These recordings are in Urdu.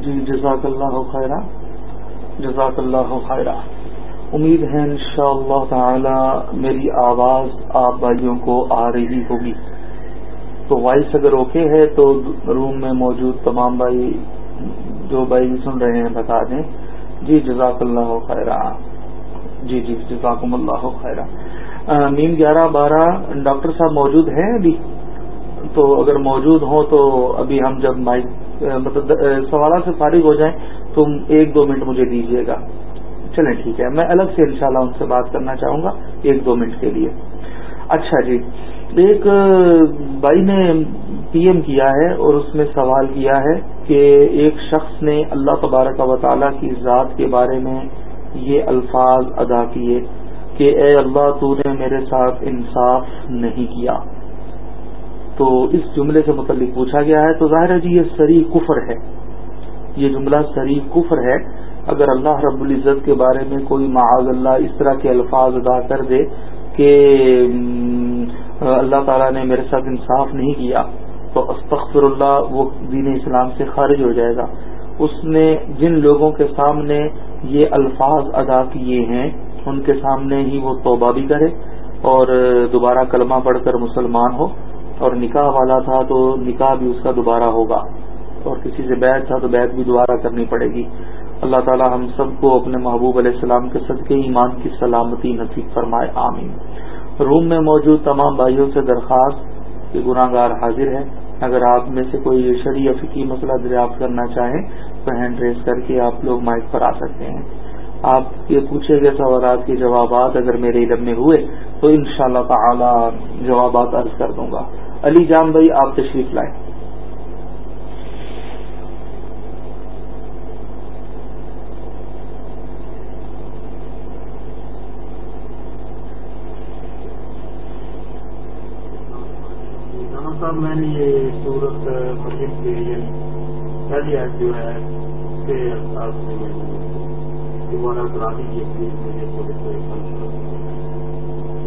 جی جزاک اللہ خیرہ۔ جزاک اللہ خیرہ۔ امید ہے ان شاء اللہ تعالی میری آواز آپ بھائیوں کو آ رہی ہوگی۔ تو وائس اگر اوکے ہے تو روم میں موجود تمام بھائی، جو بھائی سن رہے ہیں، بتا دیں۔ جی جزاک اللہ خیرہ۔ جی جی جزاکم اللہ خیرہ۔ نیم گیارہ بارہ ڈاکٹر صاحب موجود ہیں ابھی؟ تو اگر موجود ہوں تو ابھی ہم جب مائک مطلب سوالات سے فارغ ہو جائیں تو ایک دو منٹ مجھے دیجیے گا۔ چلیں ٹھیک ہے، میں الگ سے انشاءاللہ ان سے بات کرنا چاہوں گا، ایک دو منٹ کے لیے۔ اچھا جی ایک بھائی نے پی ایم کیا ہے اور اس میں سوال کیا ہے کہ ایک شخص نے اللہ تبارک و تعالیٰ کی ذات کے بارے میں یہ الفاظ ادا کیے کہ اے اللہ تو نے میرے ساتھ انصاف نہیں کیا۔ تو اس جملے سے متعلق پوچھا گیا ہے، تو ظاہر ہے جی یہ سری کفر ہے۔ یہ جملہ سری کفر ہے۔ اگر اللہ رب العزت کے بارے میں کوئی معاذ اللہ اس طرح کے الفاظ ادا کر دے کہ اللہ تعالیٰ نے میرے ساتھ انصاف نہیں کیا، تو استغفر اللہ، وہ دین اسلام سے خارج ہو جائے گا۔ اس نے جن لوگوں کے سامنے یہ الفاظ ادا کیے ہیں، ان کے سامنے ہی وہ توبہ بھی کرے اور دوبارہ کلمہ پڑھ کر مسلمان ہو۔ اور نکاح والا تھا تو نکاح بھی اس کا دوبارہ ہوگا اور کسی سے بیت تھا تو بیت بھی دوبارہ کرنی پڑے گی۔ اللہ تعالی ہم سب کو اپنے محبوب علیہ السلام کے صدقے، ایمان کی سلامتی نصیب فرمائے، آمین۔ روم میں موجود تمام بھائیوں سے درخواست کہ گناہ گار حاضر ہے اگر آپ میں سے کوئی شرعی فکی مسئلہ دریافت کرنا چاہیں تو ہینڈ ریس کر کے آپ لوگ مائک پر آ سکتے ہیں۔ آپ یہ پوچھے گئے سوالات کے جوابات اگر میرے علم میں ہوئے تو انشاءاللہ تعالی جوابات عرض کر دوں گا۔ علی جان بھائی، آپ تشریف لائیں۔ صاحب، میں نے یہ صورت مسجد کے لیے پہلی ایپ جو ہے دوبارہ کرا دیجیے پلیز مجھے تھوڑے سے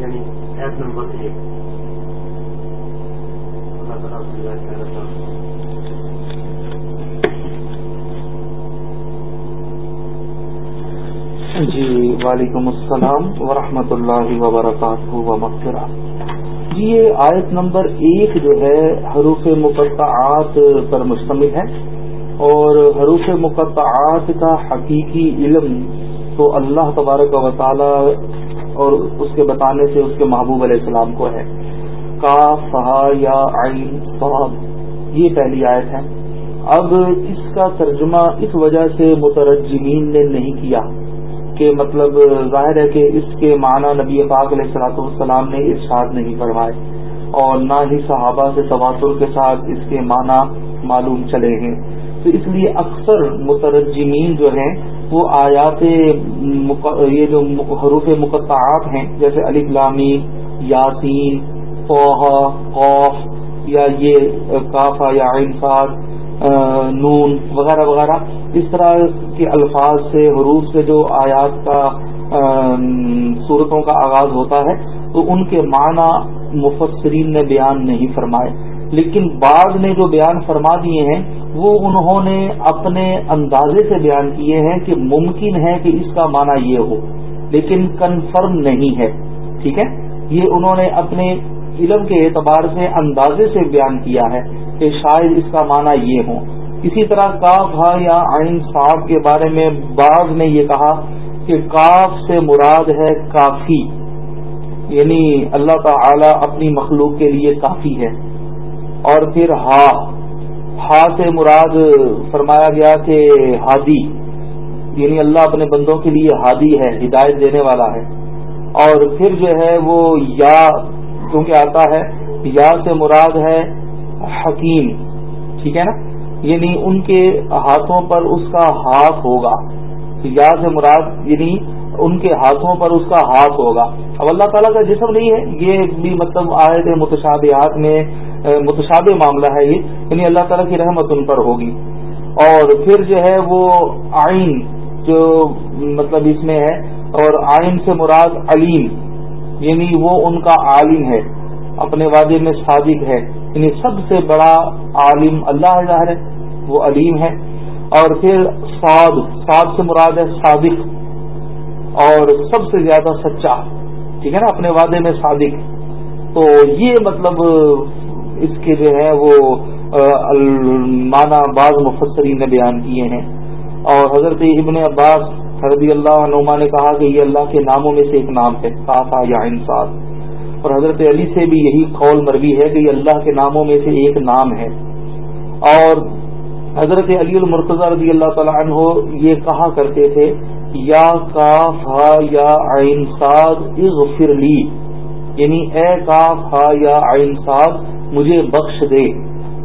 یعنی ایپ نمبر ایک۔ جی وعلیکم السلام ورحمۃ اللہ وبرکاتہ ومغفرہ۔ جی یہ آیت نمبر ایک جو ہے، حروف مقطعات پر مشتمل ہے۔ اور حروف مقطعات کا حقیقی علم تو اللہ تبارک و تعالی اور اس کے بتانے سے اس کے محبوب علیہ السلام کو ہے۔ کا فہا یا عین صحاب یہ پہلی آیت ہے۔ اب اس کا ترجمہ اس وجہ سے مترجمین نے نہیں کیا کہ مطلب ظاہر ہے کہ اس کے معنی نبی پاک علیہ السلاط والسلام نے ارشاد نہیں فرمائے اور نہ ہی صحابہ سے تواتر کے ساتھ اس کے معنی معلوم چلے ہیں۔ تو اس لیے اکثر مترجمین جو ہیں وہ آیات یہ جو حروف مقطعات ہیں جیسے علی غلامی یاسین توحا قوف یا یہ کافا یا انفاظ نون، وغیرہ وغیرہ۔ اس طرح کے الفاظ سے، حروف سے جو آیات کا صورتوں کا آغاز ہوتا ہے، تو ان کے معنی مفسرین نے بیان نہیں فرمائے۔ لیکن بعض نے جو بیان فرما دیے ہیں، وہ انہوں نے اپنے اندازے سے بیان کیے ہیں کہ ممکن ہے کہ اس کا معنی یہ ہو، لیکن کنفرم نہیں ہے۔ ٹھیک ہے؟ یہ انہوں نے اپنے علم کے اعتبار سے اندازے سے بیان کیا ہے کہ شاید اس کا معنی یہ ہو۔ اسی طرح کاف ہا یا آئین صاحب کے بارے میں بعض نے یہ کہا کہ کاف سے مراد ہے کافی۔ یعنی اللہ تعالی اپنی مخلوق کے لیے کافی ہے۔ اور پھر ہا۔ ہا سے مراد فرمایا گیا کہ ہادی۔ یعنی اللہ اپنے بندوں کے لیے ہادی ہے، ہدایت دینے والا ہے۔ اور پھر جو ہے وہ یا کیونکہ آتا ہے یا سے مراد ہے حکیم، ٹھیک ہے نا؟ یعنی ان کے ہاتھوں پر اس کا ہاتھ ہوگا۔ یا سے مراد یعنی ان کے ہاتھوں پر اس کا ہاتھ ہوگا۔ اب اللہ تعالیٰ کا جسم نہیں ہے، یہ بھی مطلب آئے تھے متشابہات میں متشابہ معاملہ ہے یہ۔ یعنی اللہ تعالیٰ کی رحمت ان پر ہوگی۔ اور پھر جو ہے وہ آئین جو مطلب اس میں ہے، اور آئین سے مراد علیم۔ یعنی وہ ان کا عالم ہے، اپنے وعدے میں صادق ہے۔ یعنی سب سے بڑا عالم اللہ ظاہر ہے، وہ علیم ہے۔ اور پھر سعد سعد سے مراد ہے صادق۔ اور سب سے زیادہ سچا، ٹھیک ہے نا، اپنے وعدے میں صادق۔ تو یہ مطلب اس کے جو ہے وہ مانا بعض مفسرین نے بیان کیے ہیں۔ اور حضرت ابن عباس رضی اللہ عنما نے کہا کہ یہ اللہ کے ناموں میں سے ایک نام ہے کافا یا انصاف۔ اور حضرت علی سے بھی یہی قول مروی ہے کہ یہ اللہ کے ناموں میں سے ایک نام ہے۔ اور حضرت علی المرتضی رضی اللہ تعالیٰ عنہ یہ کہا کرتے تھے، یا کاف ہا یا عین ساد اغفر لی۔ یعنی اے کاف ہا یا عین ساد مجھے بخش دے۔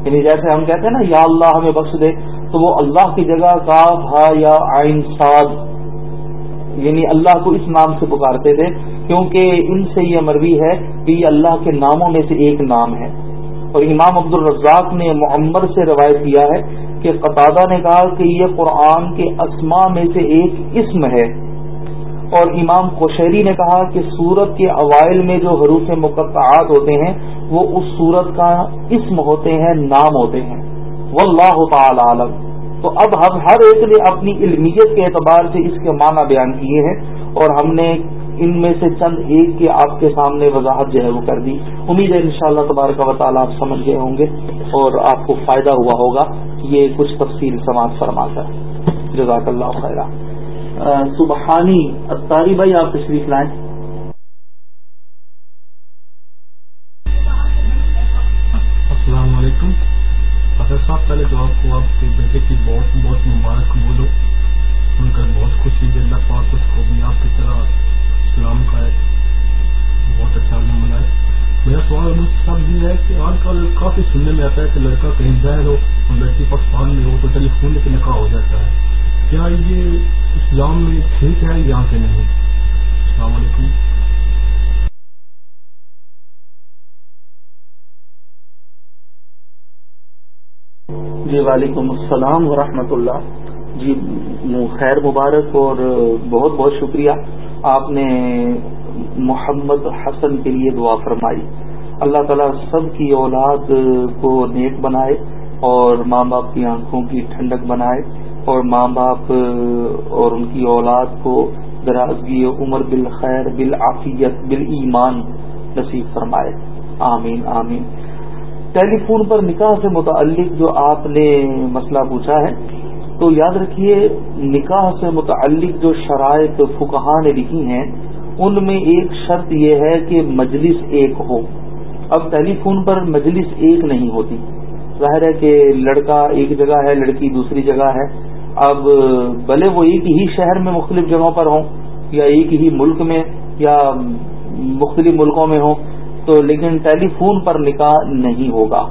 یعنی جیسے ہم کہتے ہیں نا، یا اللہ ہمیں بخش دے، تو وہ اللہ کی جگہ کاف ہا یا عین ساد یعنی اللہ کو اس نام سے پکارتے تھے، کیونکہ ان سے یہ مروی ہے کہ یہ اللہ کے ناموں میں سے ایک نام ہے۔ اور امام عبد الرزاق نے معمر سے روایت کیا ہے کہ قطادہ نے کہا کہ یہ قرآن کے اسما میں سے ایک اسم ہے۔ اور امام کوشیری نے کہا کہ سورت کے اوائل میں جو حروف مقطعات ہوتے ہیں، وہ اس سورت کا اسم ہوتے ہیں، نام ہوتے ہیں۔ واللہ تعالی عالم۔ تو اب ہم ہر ایک نے اپنی علمیت کے اعتبار سے اس کے معنی بیان کیے ہیں اور ہم نے ان میں سے چند ایک کے آپ کے سامنے وضاحت جو ہے وہ کر دی۔ امید ہے انشاءاللہ شاء اللہ تبارک و تعالیٰ آپ سمجھ گئے ہوں گے اور آپ کو فائدہ ہوا ہوگا۔ یہ کچھ تفصیل سماج فرما کر جزاک اللہ خیر سبحانی اتاری بھائی آپ تشریف لائیں۔ السلام علیکم۔ صاحب، پہلے تو آپ کو آپ کے بیٹے کی بہت بہت مبارک بولو۔ سن کر بہت خوشی دے اللہ پاک اس کو بھی آپ کی طرح اسلام کا ہے بہت اچھا بنائے۔ میرا سوال مجھ سب یہ ہے کہ آج کل کافی سننے میں آتا ہے کہ لڑکا کہیں ظاہر ہو اور لڑکی پاکستان میں ہو تو ٹیلی فون پہ نکاح ہو جاتا ہے۔ کیا یہ اسلام میں ٹھیک ہے یا کہ نہیں؟ السلام علیکم۔ جی وعلیکم السلام ورحمۃ اللہ۔ جی خیر مبارک اور بہت بہت شکریہ۔ آپ نے محمد حسن کے لیے دعا فرمائی۔ اللہ تعالیٰ سب کی اولاد کو نیک بنائے اور ماں باپ کی آنکھوں کی ٹھنڈک بنائے اور ماں باپ اور ان کی اولاد کو درازگی عمر بالخیر بالعافیت بال ایمان نصیب فرمائے۔ آمین آمین۔ ٹیلی فون پر نکاح سے متعلق جو آپ نے مسئلہ پوچھا ہے، تو یاد رکھیے، نکاح سے متعلق جو شرائط فکہ نے لکھی ہیں، ان میں ایک شرط یہ ہے کہ مجلس ایک ہو۔ اب ٹیلی فون پر مجلس ایک نہیں ہوتی۔ ظاہر ہے کہ لڑکا ایک جگہ ہے، لڑکی دوسری جگہ ہے۔ اب بھلے وہ ایک ہی شہر میں مختلف جگہوں پر ہوں، یا ایک ہی ملک میں، یا مختلف ملکوں میں ہوں تو لیکن ٹیلی فون پر نکاح نہیں ہوگا۔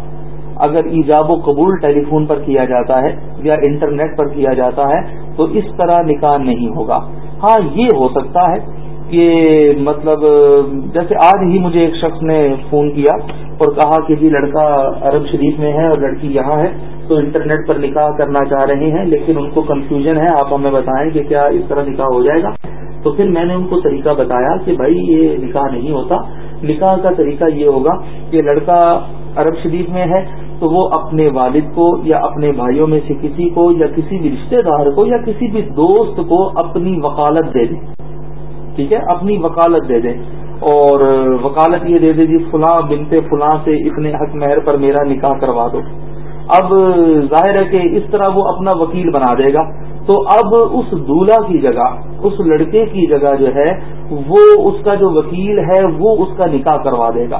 اگر ایجاب و قبول ٹیلی فون پر کیا جاتا ہے یا انٹرنیٹ پر کیا جاتا ہے تو اس طرح نکاح نہیں ہوگا۔ ہاں یہ ہو سکتا ہے کہ مطلب جیسے آج ہی مجھے ایک شخص نے فون کیا اور کہا کہ جی لڑکا عرب شریف میں ہے اور لڑکی یہاں ہے، تو انٹرنیٹ پر نکاح کرنا چاہ رہے ہیں، لیکن ان کو کنفیوژن ہے۔ آپ ہمیں بتائیں کہ کیا اس طرح نکاح ہو جائے گا؟ تو پھر میں نے ان کو طریقہ بتایا کہ بھائی، یہ نکاح نہیں ہوتا۔ نکاح کا طریقہ یہ ہوگا کہ لڑکا عرب شریف میں ہے تو وہ اپنے والد کو یا اپنے بھائیوں میں سے کسی کو یا کسی بھی رشتہ دار کو یا کسی بھی دوست کو اپنی وکالت دے دے۔ ٹھیک ہے؟ اپنی وکالت دے دے۔ اور وکالت یہ دے دے جی فلاں بنتے فلاں سے اتنے حق مہر پر میرا نکاح کروا دو۔ اب ظاہر ہے کہ اس طرح وہ اپنا وکیل بنا دے گا۔ تو اب اس دولہا کی جگہ، اس لڑکے کی جگہ جو ہے، وہ اس کا جو وکیل ہے، وہ اس کا نکاح کروا دے گا۔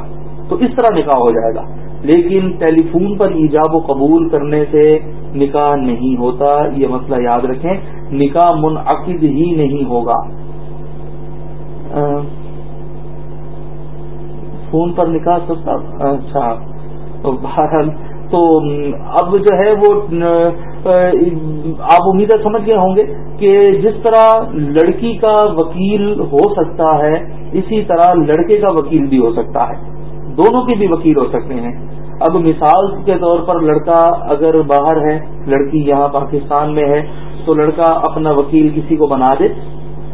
تو اس طرح نکاح ہو جائے گا۔ لیکن ٹیلی فون پر ایجاب و قبول کرنے سے نکاح نہیں ہوتا، یہ مسئلہ یاد رکھیں۔ نکاح منعقد ہی نہیں ہوگا۔ فون پر نکاح سکتا اچھا بہرحال۔ تو اب جو ہے وہ آپ امید سمجھ گئے ہوں گے کہ جس طرح لڑکی کا وکیل ہو سکتا ہے، اسی طرح لڑکے کا وکیل بھی ہو سکتا ہے۔ دونوں کے بھی وکیل ہو سکتے ہیں۔ اب مثال کے طور پر لڑکا اگر باہر ہے، لڑکی یہاں پاکستان میں ہے، تو لڑکا اپنا وکیل کسی کو بنا دے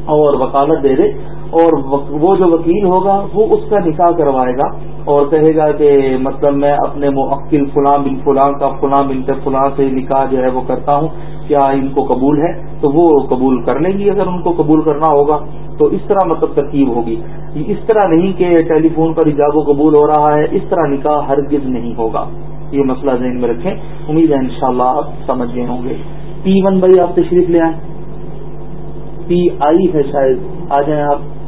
اور وکالت دے دے اور وہ جو وکیل ہوگا، وہ اس کا نکاح کروائے گا۔ اور کہے گا کہ مطلب میں اپنے موکل فلاں بن فلاں کا فلاں بن فلاں سے نکاح جو ہے وہ کرتا ہوں، کیا ان کو قبول ہے؟ تو وہ قبول کر لیں گی اگر ان کو قبول کرنا ہوگا۔ تو اس طرح مطلب ترکیب ہوگی۔ اس طرح نہیں کہ ٹیلی فون پر ایجاب و قبول ہو رہا ہے، اس طرح نکاح ہرگز نہیں ہوگا۔ یہ مسئلہ ذہن میں رکھیں۔ امید ہے انشاءاللہ شاء آپ سمجھ گئے ہوں گے۔ پی ون بھائی آپ تشریف لے آئیں۔ پی آئی ہے شاید۔ آ جائیں آپ۔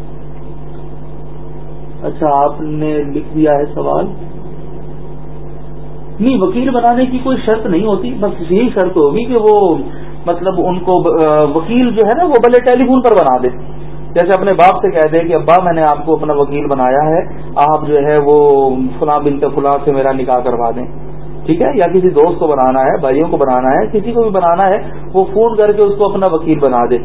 اچھا آپ نے لکھ دیا ہے سوال۔ نہیں، وکیل بنانے کی کوئی شرط نہیں ہوتی، بس یہی شرط ہوگی کہ وہ مطلب ان کو وکیل جو ہے نا، وہ بھلے ٹیلی فون پر بنا دے۔ جیسے اپنے باپ سے کہہ دیں کہ، ابا، میں نے آپ کو اپنا وکیل بنایا ہے، آپ جو ہے وہ فلاں بنت فلاں سے میرا نکاح کروا دیں۔ ٹھیک ہے؟ یا کسی دوست کو بنانا ہے، بھائیوں کو بنانا ہے، کسی کو بھی بنانا ہے، وہ فون کر کے اس کو اپنا وکیل بنا دے۔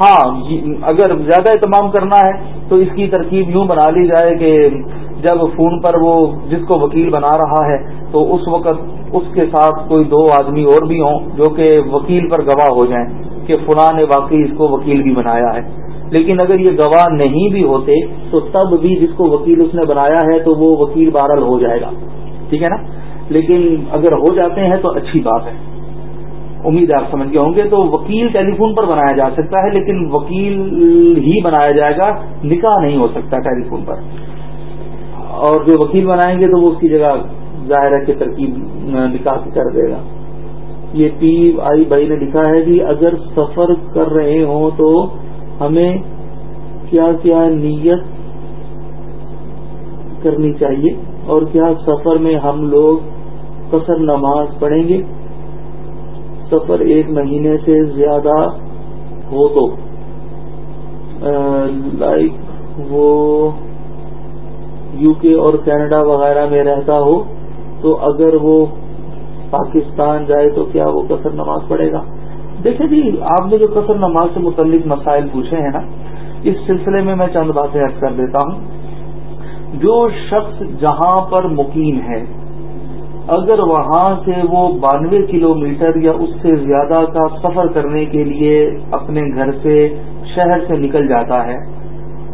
ہاں اگر زیادہ اہتمام کرنا ہے تو اس کی ترکیب یوں بنا لی جائے کہ جب فون پر وہ جس کو وکیل بنا رہا ہے تو اس وقت اس کے ساتھ کوئی دو آدمی اور بھی ہوں جو کہ وکیل پر گواہ ہو جائیں کہ فلاں نے واقعی اس کو وکیل بھی بنایا ہے۔ لیکن اگر یہ گواہ نہیں بھی ہوتے تو تب بھی جس کو وکیل اس نے بنایا ہے تو وہ وکیل بہرحال ہو جائے گا۔ ٹھیک ہے نا؟ لیکن اگر ہو جاتے ہیں تو اچھی بات ہے۔ امید آپ سمجھ گئے ہوں گے، تو وکیل ٹیلی فون پر بنایا جا سکتا ہے، لیکن وکیل ہی بنایا جائے گا، نکاح نہیں ہو سکتا ٹیلی فون پر۔ اور جو وکیل بنائیں گے تو وہ اس کی جگہ ظاہر ہے کہ ترکیب، نکاح کر دے گا۔ یہ پی آئی بھائی نے لکھا ہے کہ اگر سفر کر رہے ہوں تو ہمیں کیا کیا نیت کرنی چاہیے اور کیا سفر میں ہم لوگ قصر نماز پڑھیں گے؟ سفر ایک مہینے سے زیادہ ہو تو۔ لائک وہ یو کے اور کینیڈا وغیرہ میں رہتا ہو، تو اگر وہ پاکستان جائے تو کیا وہ قصر نماز پڑھے گا؟ دیکھیں جی آپ نے جو قصر نماز سے متعلق مسائل پوچھے ہیں نا، اس سلسلے میں میں چند باتیں عرض کر دیتا ہوں۔ جو شخص جہاں پر مقیم ہے اگر وہاں سے وہ بانوے کلو میٹر یا اس سے زیادہ کا سفر کرنے کے لیے اپنے گھر سے شہر سے نکل جاتا ہے،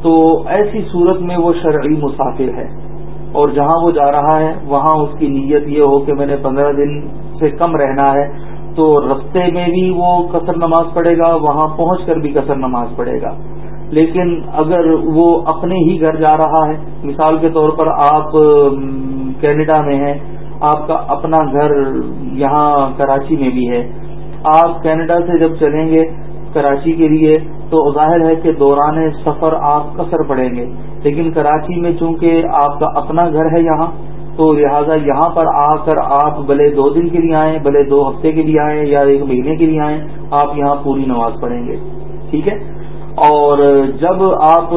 تو ایسی صورت میں وہ شرعی مسافر ہے۔ اور جہاں وہ جا رہا ہے، وہاں اس کی نیت یہ ہو کہ میں نے پندرہ دن سے کم رہنا ہے، تو رستے میں بھی وہ قصر نماز پڑھے گا، وہاں پہنچ کر بھی قصر نماز پڑھے گا۔ لیکن اگر وہ اپنے ہی گھر جا رہا ہے، مثال کے طور پر آپ کینیڈا میں ہیں آپ کا اپنا گھر یہاں کراچی میں بھی ہے۔ آپ کینیڈا سے جب چلیں گے کراچی کے لیے تو ظاہر ہے کہ دوران سفر آپ کثر پڑیں گے۔ لیکن کراچی میں چونکہ آپ کا اپنا گھر ہے یہاں، تو لہذا یہاں پر آ کر آپ بھلے دو دن کے لیے آئیں، بھلے دو ہفتے کے لیے آئیں یا ایک مہینے کے لیے آئیں، آپ یہاں پوری نماز پڑھیں گے۔ ٹھیک ہے؟ اور جب آپ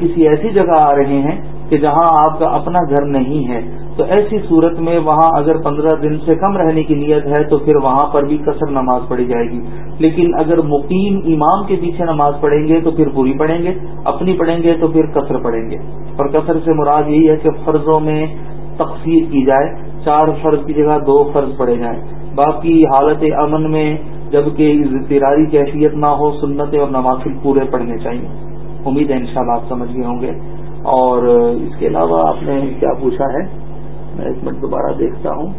کسی ایسی جگہ آ رہے ہیں کہ جہاں آپ کا اپنا گھر نہیں ہے تو ایسی صورت میں وہاں اگر پندرہ دن سے کم رہنے کی نیت ہے تو پھر وہاں پر بھی قصر نماز پڑھی جائے گی۔ لیکن اگر مقیم امام کے پیچھے نماز پڑھیں گے تو پھر پوری پڑھیں گے، اپنی پڑھیں گے تو پھر قصر پڑھیں گے۔ اور قصر سے مراد یہی ہے کہ فرضوں میں تقسیم کی جائے، چار فرض کی جگہ دو فرض پڑے جائیں۔ باقی حالت امن میں جبکہ اضطراری کیفیت نہ ہو، سنتیں اور نوافل پورے پڑھنے چاہیے۔ امید ہے انشاءاللہ آپ سمجھ گئے ہوں گے۔ اور اس کے علاوہ آپ نے کیا پوچھا ہے؟ میں ایک منٹ دوبارہ دیکھتا ہوں۔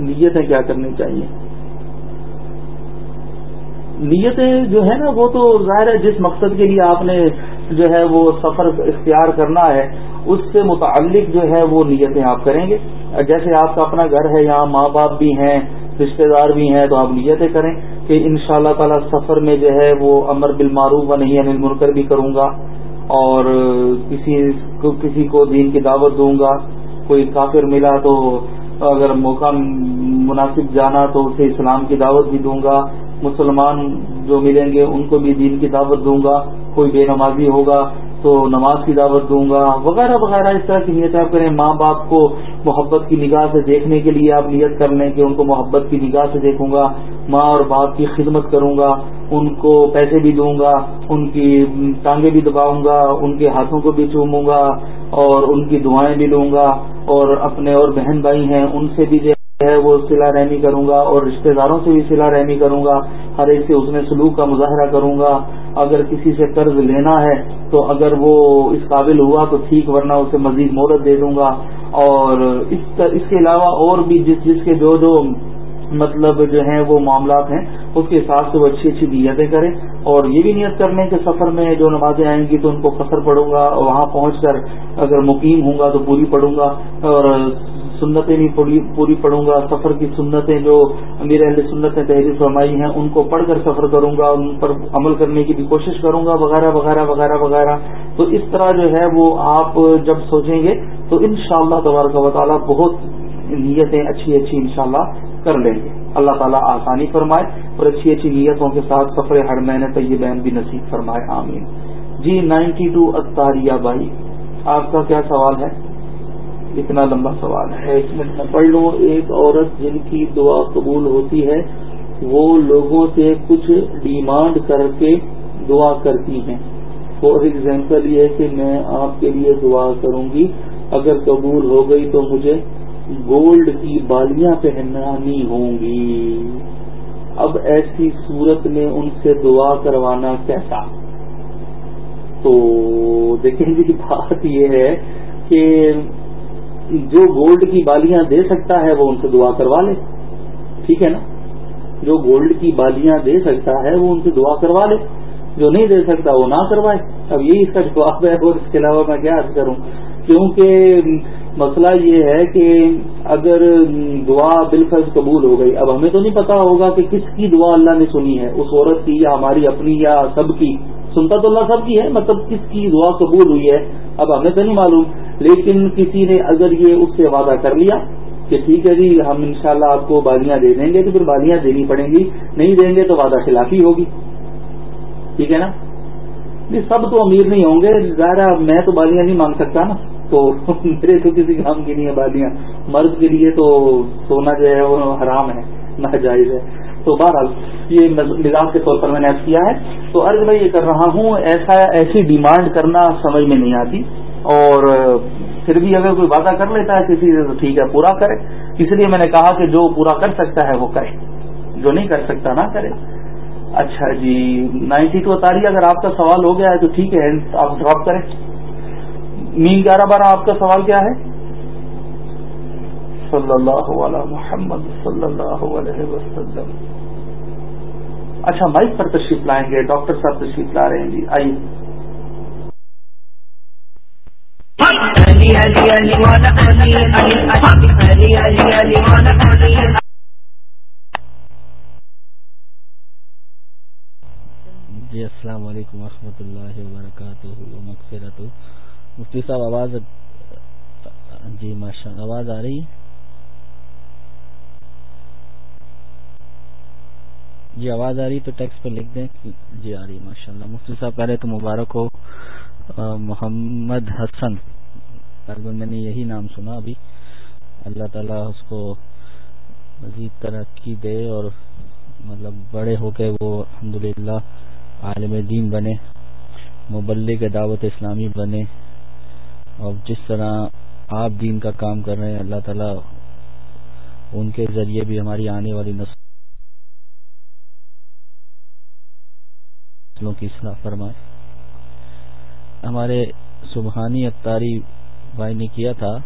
نیتیں کیا کرنی چاہیے؟ نیتیں جو ہے نا، وہ تو ظاہر ہے جس مقصد کے لیے آپ نے جو ہے وہ سفر اختیار کرنا ہے، اس سے متعلق جو ہے وہ نیتیں آپ کریں گے۔ جیسے آپ کا اپنا گھر ہے، یہاں ماں باپ بھی ہیں رشتے دار بھی ہیں، تو آپ نیتیں کریں کہ ان شاء اللہ تعالی سفر میں جو ہے وہ امر بالمعروف و نہیں انل مرکر بھی کروں گا۔ اور کسی کو کسی کو دین کی دعوت دوں گا، کوئی کافر ملا تو اگر موقع مناسب جانا تو اسے اسلام کی دعوت بھی دوں گا۔ مسلمان جو ملیں گے ان کو بھی دین کی دعوت دوں گا۔ کوئی بے نمازی ہوگا۔ تو نماز کی دعوت دوں گا، وغیرہ وغیرہ، اس طرح کی نیت آپ کریں۔ ماں باپ کو محبت کی نگاہ سے دیکھنے کے لیے آپ نیت کر لیں کہ ان کو محبت کی نگاہ سے دیکھوں گا۔ ماں اور باپ کی خدمت کروں گا، ان کو پیسے بھی دوں گا، ان کی ٹانگیں بھی دباؤں گا، ان کے ہاتھوں کو بھی چوموں گا اور ان کی دعائیں بھی لوں گا اور اپنے اور بہن بھائی ہیں، ان سے بھی ہے وہ سلا رحمی کروں گا اور رشتہ داروں سے بھی سلا رحمی کروں گا، ہر ایک سے اس میں سلوک کا مظاہرہ کروں گا۔ اگر کسی سے قرض لینا ہے تو اگر وہ اس قابل ہوا تو ٹھیک، ورنہ اسے مزید مہلت دے دوں گا۔ اور اس اس کے علاوہ اور بھی جس جس کے جو جو مطلب جو ہیں وہ معاملات ہیں، اس کے حساب سے وہ اچھی اچھی نیتیں کریں۔ اور یہ بھی نیت کر لیں کہ سفر میں جو نمازیں آئیں گی تو ان کو قصر پڑھوں گا، اور وہاں پہنچ کر اگر مقیم ہوں گا تو پوری پڑھوں گا۔ اور سنتیں بھی پوری پڑھوں گا، سفر کی سنتیں جو امیر اہل سنت نے تحریر فرمائی ہیں، ان کو پڑھ کر سفر کروں گا، ان پر عمل کرنے کی بھی کوشش کروں گا، وغیرہ وغیرہ وغیرہ وغیرہ۔ تو اس طرح جو ہے وہ آپ جب سوچیں گے تو ان شاء اللہ تبارک و تعالیٰ بہت نیتیں اچھی اچھی انشاءاللہ کر لیں گے۔ اللہ تعالیٰ آسانی فرمائے اور اچھی اچھی نیتوں کے ساتھ سفر ہر مہینے تو یہ بہن بھی نصیب فرمائے، آمین۔ جی نائنٹی ٹو اتاریہ بھائی، آپ کا کیا سوال ہے؟ اتنا لمبا سوال ہے۔ ایک منٹ میں پڑھ لوں۔ ایک عورت جن کی دعا قبول ہوتی ہے، وہ لوگوں سے کچھ ڈیمانڈ کر کے دعا کرتی ہیں۔ فار ایگزامپل یہ کہ میں آپ کے لیے دعا کروں گی۔ اگر قبول ہو گئی تو مجھے گولڈ کی بالیاں پہنانی ہوں گی۔ اب ایسی صورت میں ان سے دعا کروانا کیسا؟ تو دیکھیں جی بات یہ ہے کہ جو گولڈ کی بالیاں دے سکتا ہے وہ ان سے دعا کروا لے۔ ٹھیک ہے نا؟ جو گولڈ کی بالیاں دے سکتا ہے وہ ان سے دعا کروا لے۔ جو نہیں دے سکتا وہ نہ کروائے۔ اب یہی اس کا جواب ہے اور اس کے علاوہ میں کیا عرض کروں؟ کیونکہ مسئلہ یہ ہے کہ اگر دعا بالفرض قبول ہو گئی، اب ہمیں تو نہیں پتا ہوگا کہ کس کی دعا اللہ نے سنی ہے، اس عورت کی یا ہماری اپنی یا سب کی۔ سنتا تو اللہ سب کی ہے مطلب کس کی دعا قبول ہوئی ہے؟ اب ہمیں تو نہیں معلوم۔ لیکن کسی نے اگر یہ اس سے وعدہ کر لیا کہ ٹھیک ہے جی ہم انشاءاللہ شاء آپ کو بالیاں دے دیں گے، تو پھر بالیاں دینی پڑیں گی، نہیں دیں گے تو وعدہ خلافی ہوگی۔ ٹھیک ہے نا؟ سب تو امیر نہیں ہوں گے ظاہر میں تو بالیاں نہیں مانگ سکتا نا۔ تو میرے تو کسی کام کی نہیں ہے، بالیاں۔ مرد کے لیے تو سونا جو ہے وہ حرام ہے، ناجائز ہے۔ تو بہرحال، یہ نظام کے طور پر میں نے ایپ کیا ہے۔ تو عرض میں یہ کر رہا ہوں، ایسا ایسی ڈیمانڈ کرنا سمجھ میں نہیں آتی۔ اور پھر بھی اگر کوئی وعدہ کر لیتا ہے کسی سے تو ٹھیک ہے، پورا کرے۔ اس لیے میں نے کہا کہ جو پورا کر سکتا ہے وہ کرے۔ جو نہیں کر سکتا نہ کرے۔ اچھا جی نائنٹی ٹو اتاری، اگر آپ کا سوال ہو گیا ہے تو ٹھیک ہے آپ ڈراپ کریں۔ مین گیارہ بارہ آپ کا سوال کیا ہے؟ صلی اللہ علیہ محمد، صلی اللہ علیہ وسلم۔ اچھا مائک پر تشریف لائیں گے، ڈاکٹر صاحب تشریف لا رہے ہیں جی آئیے۔ جی السلام علیکم ورحمۃ اللہ وبرکاتہ مغفرت مفتی صاحب، آواز جی ماشاء آواز آ رہی؟ جی آواز آ رہی تو ٹیکس پہ لکھ دیں۔ جی آ رہی، ماشاء اللہ۔ مفتی صاحب، پہلے تو مبارک ہو۔ محمد حسن۔ میں نے یہی نام سنا ابھی۔ اللہ تعالیٰ اس کو مزید ترقی دے اور مطلب بڑے ہو کے وہ الحمدللہ عالم دین بنے، مبلغ دعوت اسلامی بنے۔ اور جس طرح آپ دین کا کام کر رہے ہیں، اللہ تعالیٰ ان کے ذریعے بھی ہماری آنے والی نسلوں کی اصلاح فرمائے۔ ہمارے سبحانی اتاری بھائی نے کیا تھا،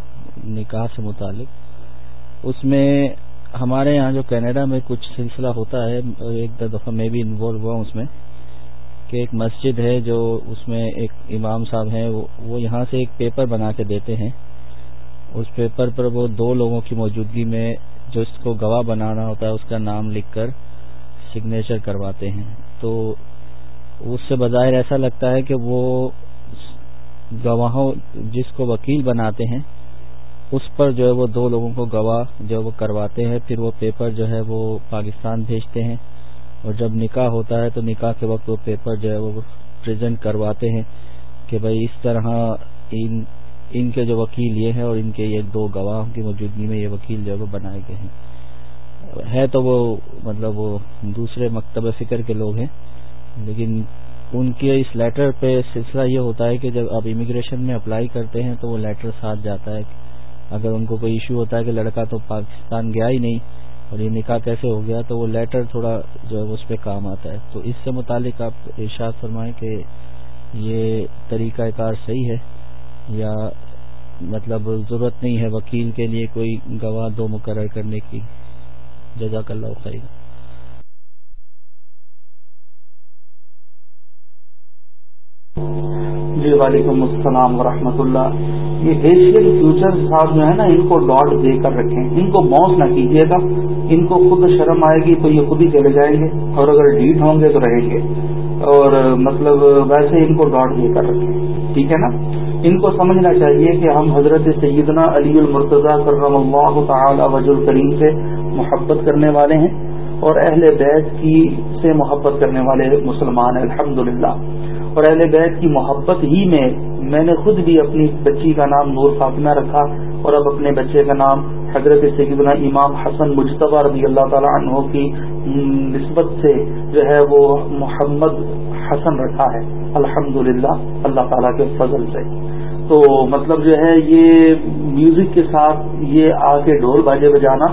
نکاح سے متعلق۔ اس میں ہمارے یہاں جو کینیڈا میں کچھ سلسلہ ہوتا ہے، ایک دفعہ میں بھی انوالو ہوا اس میں، کہ ایک مسجد ہے جو اس میں ایک امام صاحب ہیں، وہ یہاں سے ایک پیپر بنا کے دیتے ہیں۔ اس پیپر پر وہ دو لوگوں کی موجودگی میں جو اس کو گواہ بنانا ہوتا ہے، اس کا نام لکھ کر سگنیچر کرواتے ہیں۔ تو اس سے بظاہر ایسا لگتا ہے کہ وہ گواہوں جس کو وکیل بناتے ہیں، اس پر جو ہے وہ دو لوگوں کو گواہ جو وہ کرواتے ہیں، پھر وہ پیپر جو ہے وہ پاکستان بھیجتے ہیں۔ اور جب نکاح ہوتا ہے تو نکاح کے وقت وہ پیپر جو ہے وہ پریزنٹ کرواتے ہیں کہ بھائی اس طرح ان ان کے جو وکیل یہ ہیں اور ان کے یہ دو گواہ کی موجودگی میں یہ وکیل جو ہے وہ بنائے گئے ہیں۔ ہے تو وہ مطلب وہ دوسرے مکتب فکر کے لوگ ہیں، لیکن ان کے اس لیٹر پہ سلسلہ یہ ہوتا ہے کہ جب آپ امیگریشن میں اپلائی کرتے ہیں تو وہ لیٹر ساتھ جاتا ہے اگر ان کو کوئی ایشو ہوتا ہے کہ لڑکا تو پاکستان گیا ہی نہیں اور یہ نکاح کیسے ہو گیا، تو وہ لیٹر تھوڑا جو ہے اس پہ کام آتا ہے۔ تو اس سے متعلق آپ ارشاد فرمائیں کہ یہ طریقہ کار صحیح ہے یا مطلب ضرورت نہیں ہے وکیل کے لیے کوئی گواہ دو مقرر کرنے کی؟ جزاک اللہ خیر جی وعلیکم السلام ورحمۃ اللہ۔ یہ ایشین فیوچر صاحب جو ہے نا، ان کو ڈاٹ دے کر رکھیں۔ ان کو باؤنس نہ کیجیے گا۔ ان کو خود شرم آئے گی تو یہ خود ہی چلے جائیں گے۔ اور اگر ڈیٹ ہوں گے تو رہیں گے۔ اور مطلب ویسے ان کو ڈاٹ دے کر رکھیں۔ ٹھیک ہے نا؟ ان کو سمجھنا چاہیے کہ ہم حضرت سیدنا علی المرتضی کرم اللہ تعالی وج الکریم سے محبت کرنے والے ہیں اور اہل بیت کی سے محبت کرنے والے مسلمان ہیں۔ الحمد اور اہل بیت کی محبت ہی میں میں نے خود بھی اپنی بچی کا نام نور فاطمہ رکھا اور اب اپنے بچے کا نام حضرت سیدنا امام حسن مجتبہ رضی اللہ تعالیٰ عنہ کی نسبت سے جو ہے وہ محمد حسن رکھا ہے۔ الحمد اللہ تعالیٰ کے فضل سے۔ تو مطلب جو ہے یہ میوزک کے ساتھ یہ آ کے ڈھول باجے بجانا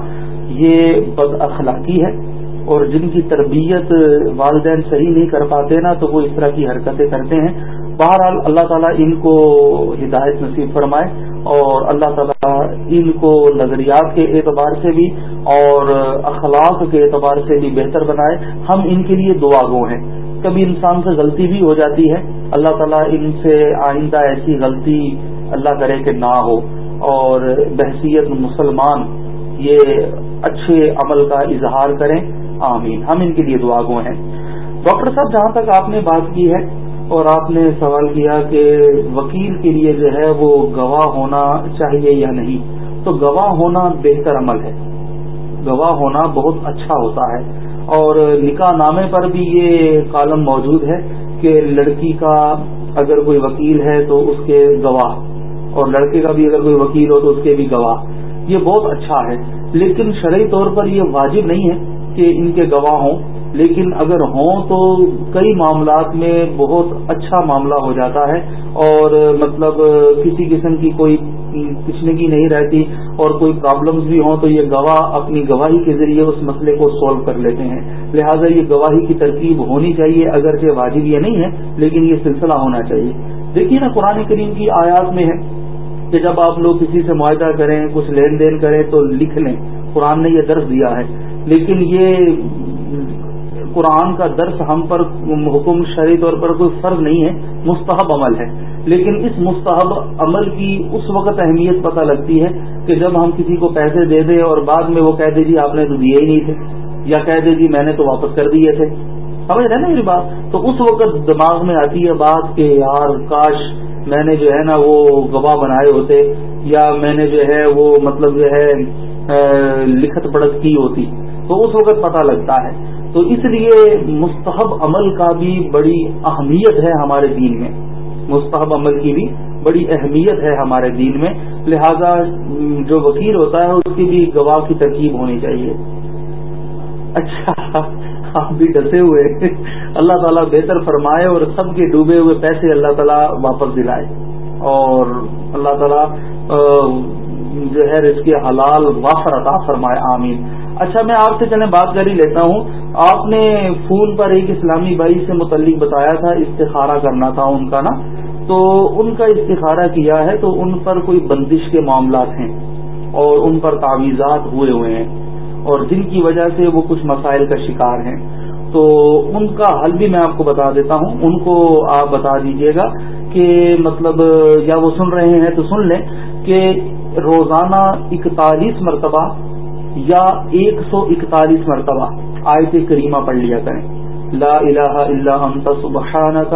یہ بد اخلاقی ہے۔ اور جن کی تربیت والدین صحیح نہیں کر پاتے نا، تو وہ اس طرح کی حرکتیں کرتے ہیں۔ بہرحال اللہ تعالیٰ ان کو ہدایت نصیب فرمائے اور اللہ تعالیٰ ان کو نظریات کے اعتبار سے بھی اور اخلاق کے اعتبار سے بھی بہتر بنائے۔ ہم ان کے لیے دعا گو ہیں۔ کبھی انسان سے غلطی بھی ہو جاتی ہے۔ اللہ تعالیٰ ان سے آئندہ ایسی غلطی اللہ کرے کہ نہ ہو۔ اور بحثیت مسلمان یہ اچھے عمل کا اظہار کریں۔ آمین۔ ہم ان کے لیے دعا گو ہیں۔ ڈاکٹر صاحب، جہاں تک آپ نے بات کی ہے اور آپ نے سوال کیا کہ وکیل کے لیے جو ہے وہ گواہ ہونا چاہیے یا نہیں، تو گواہ ہونا بہتر عمل ہے۔ گواہ ہونا بہت اچھا ہوتا ہے۔ اور نکاح نامے پر بھی یہ کالم موجود ہے کہ لڑکی کا اگر کوئی وکیل ہے تو اس کے گواہ، اور لڑکے کا بھی اگر کوئی وکیل ہو تو اس کے بھی گواہ۔ یہ بہت اچھا ہے، لیکن شرعی طور پر یہ واجب نہیں ہے کہ ان کے گواہ ہوں۔ لیکن اگر ہوں تو کئی معاملات میں بہت اچھا معاملہ ہو جاتا ہے اور مطلب کسی قسم کی کوئی پچھنگی نہیں رہتی اور کوئی پرابلمز بھی ہوں تو یہ گواہ اپنی گواہی کے ذریعے اس مسئلے کو سولو کر لیتے ہیں۔ لہٰذا یہ گواہی کی ترکیب ہونی چاہیے، اگرچہ واجب یہ نہیں ہے، لیکن یہ سلسلہ ہونا چاہیے۔ دیکھیے نا قرآن کریم کی آیات میں ہے۔ کہ جب آپ لوگ کسی سے معاہدہ کریں، کچھ لین دین کریں تو لکھ لیں۔ قرآن نے یہ درس دیا ہے۔ لیکن یہ قرآن کا درس ہم پر حکم شرعی طور پر کوئی فرض نہیں ہے، مستحب عمل ہے۔ لیکن اس مستحب عمل کی اس وقت اہمیت پتہ لگتی ہے کہ جب ہم کسی کو پیسے دے دیں اور بعد میں وہ کہہ دے جی آپ نے تو دیے ہی نہیں تھے، یا کہہ دے جی میں نے تو واپس کر دیے تھے۔ سمجھ رہے نا میری بات؟ تو اس وقت دماغ میں آتی ہے بات کہ یار کاش میں نے جو ہے نا وہ گواہ بنائے ہوتے یا میں نے جو ہے وہ مطلب جو ہے لکھت پڑھت کی ہوتی، تو اس وقت پتہ لگتا ہے۔ تو اس لیے مستحب عمل کا بھی بڑی اہمیت ہے ہمارے دین میں۔ مستحب عمل کی بھی بڑی اہمیت ہے ہمارے دین میں۔ لہذا جو وکیل ہوتا ہے، اس کی بھی گواہ کی ترکیب ہونی چاہیے۔ اچھا۔ آپ بھی ڈسے ہوئے اللہ تعالیٰ بہتر فرمائے اور سب کے ڈوبے ہوئے پیسے اللہ تعالیٰ واپس دلائے۔ اور اللہ تعالیٰ جو ہے اس کے حلال وافر عطا فرمائے، آمین۔ اچھا میں آپ سے چلے بات کر ہی لیتا ہوں۔ آپ نے فون پر ایک اسلامی بھائی سے متعلق بتایا تھا، استخارہ کرنا تھا ان کا، نا؟ تو ان کا استخارہ کیا ہے؟ تو ان پر کوئی بندش کے معاملات ہیں اور ان پر تعویذات ہوئے ہوئے ہیں۔ اور جن کی وجہ سے وہ کچھ مسائل کا شکار ہیں۔ تو ان کا حل بھی میں آپ کو بتا دیتا ہوں۔ ان کو آپ بتا دیجیے گا کہ مطلب یا وہ سن رہے ہیں تو سن لیں کہ روزانہ اکتالیس مرتبہ یا ایک سو اکتالیس مرتبہ آیت کریمہ پڑھ لیا کریں۔ لا الہ الا انت سبحانک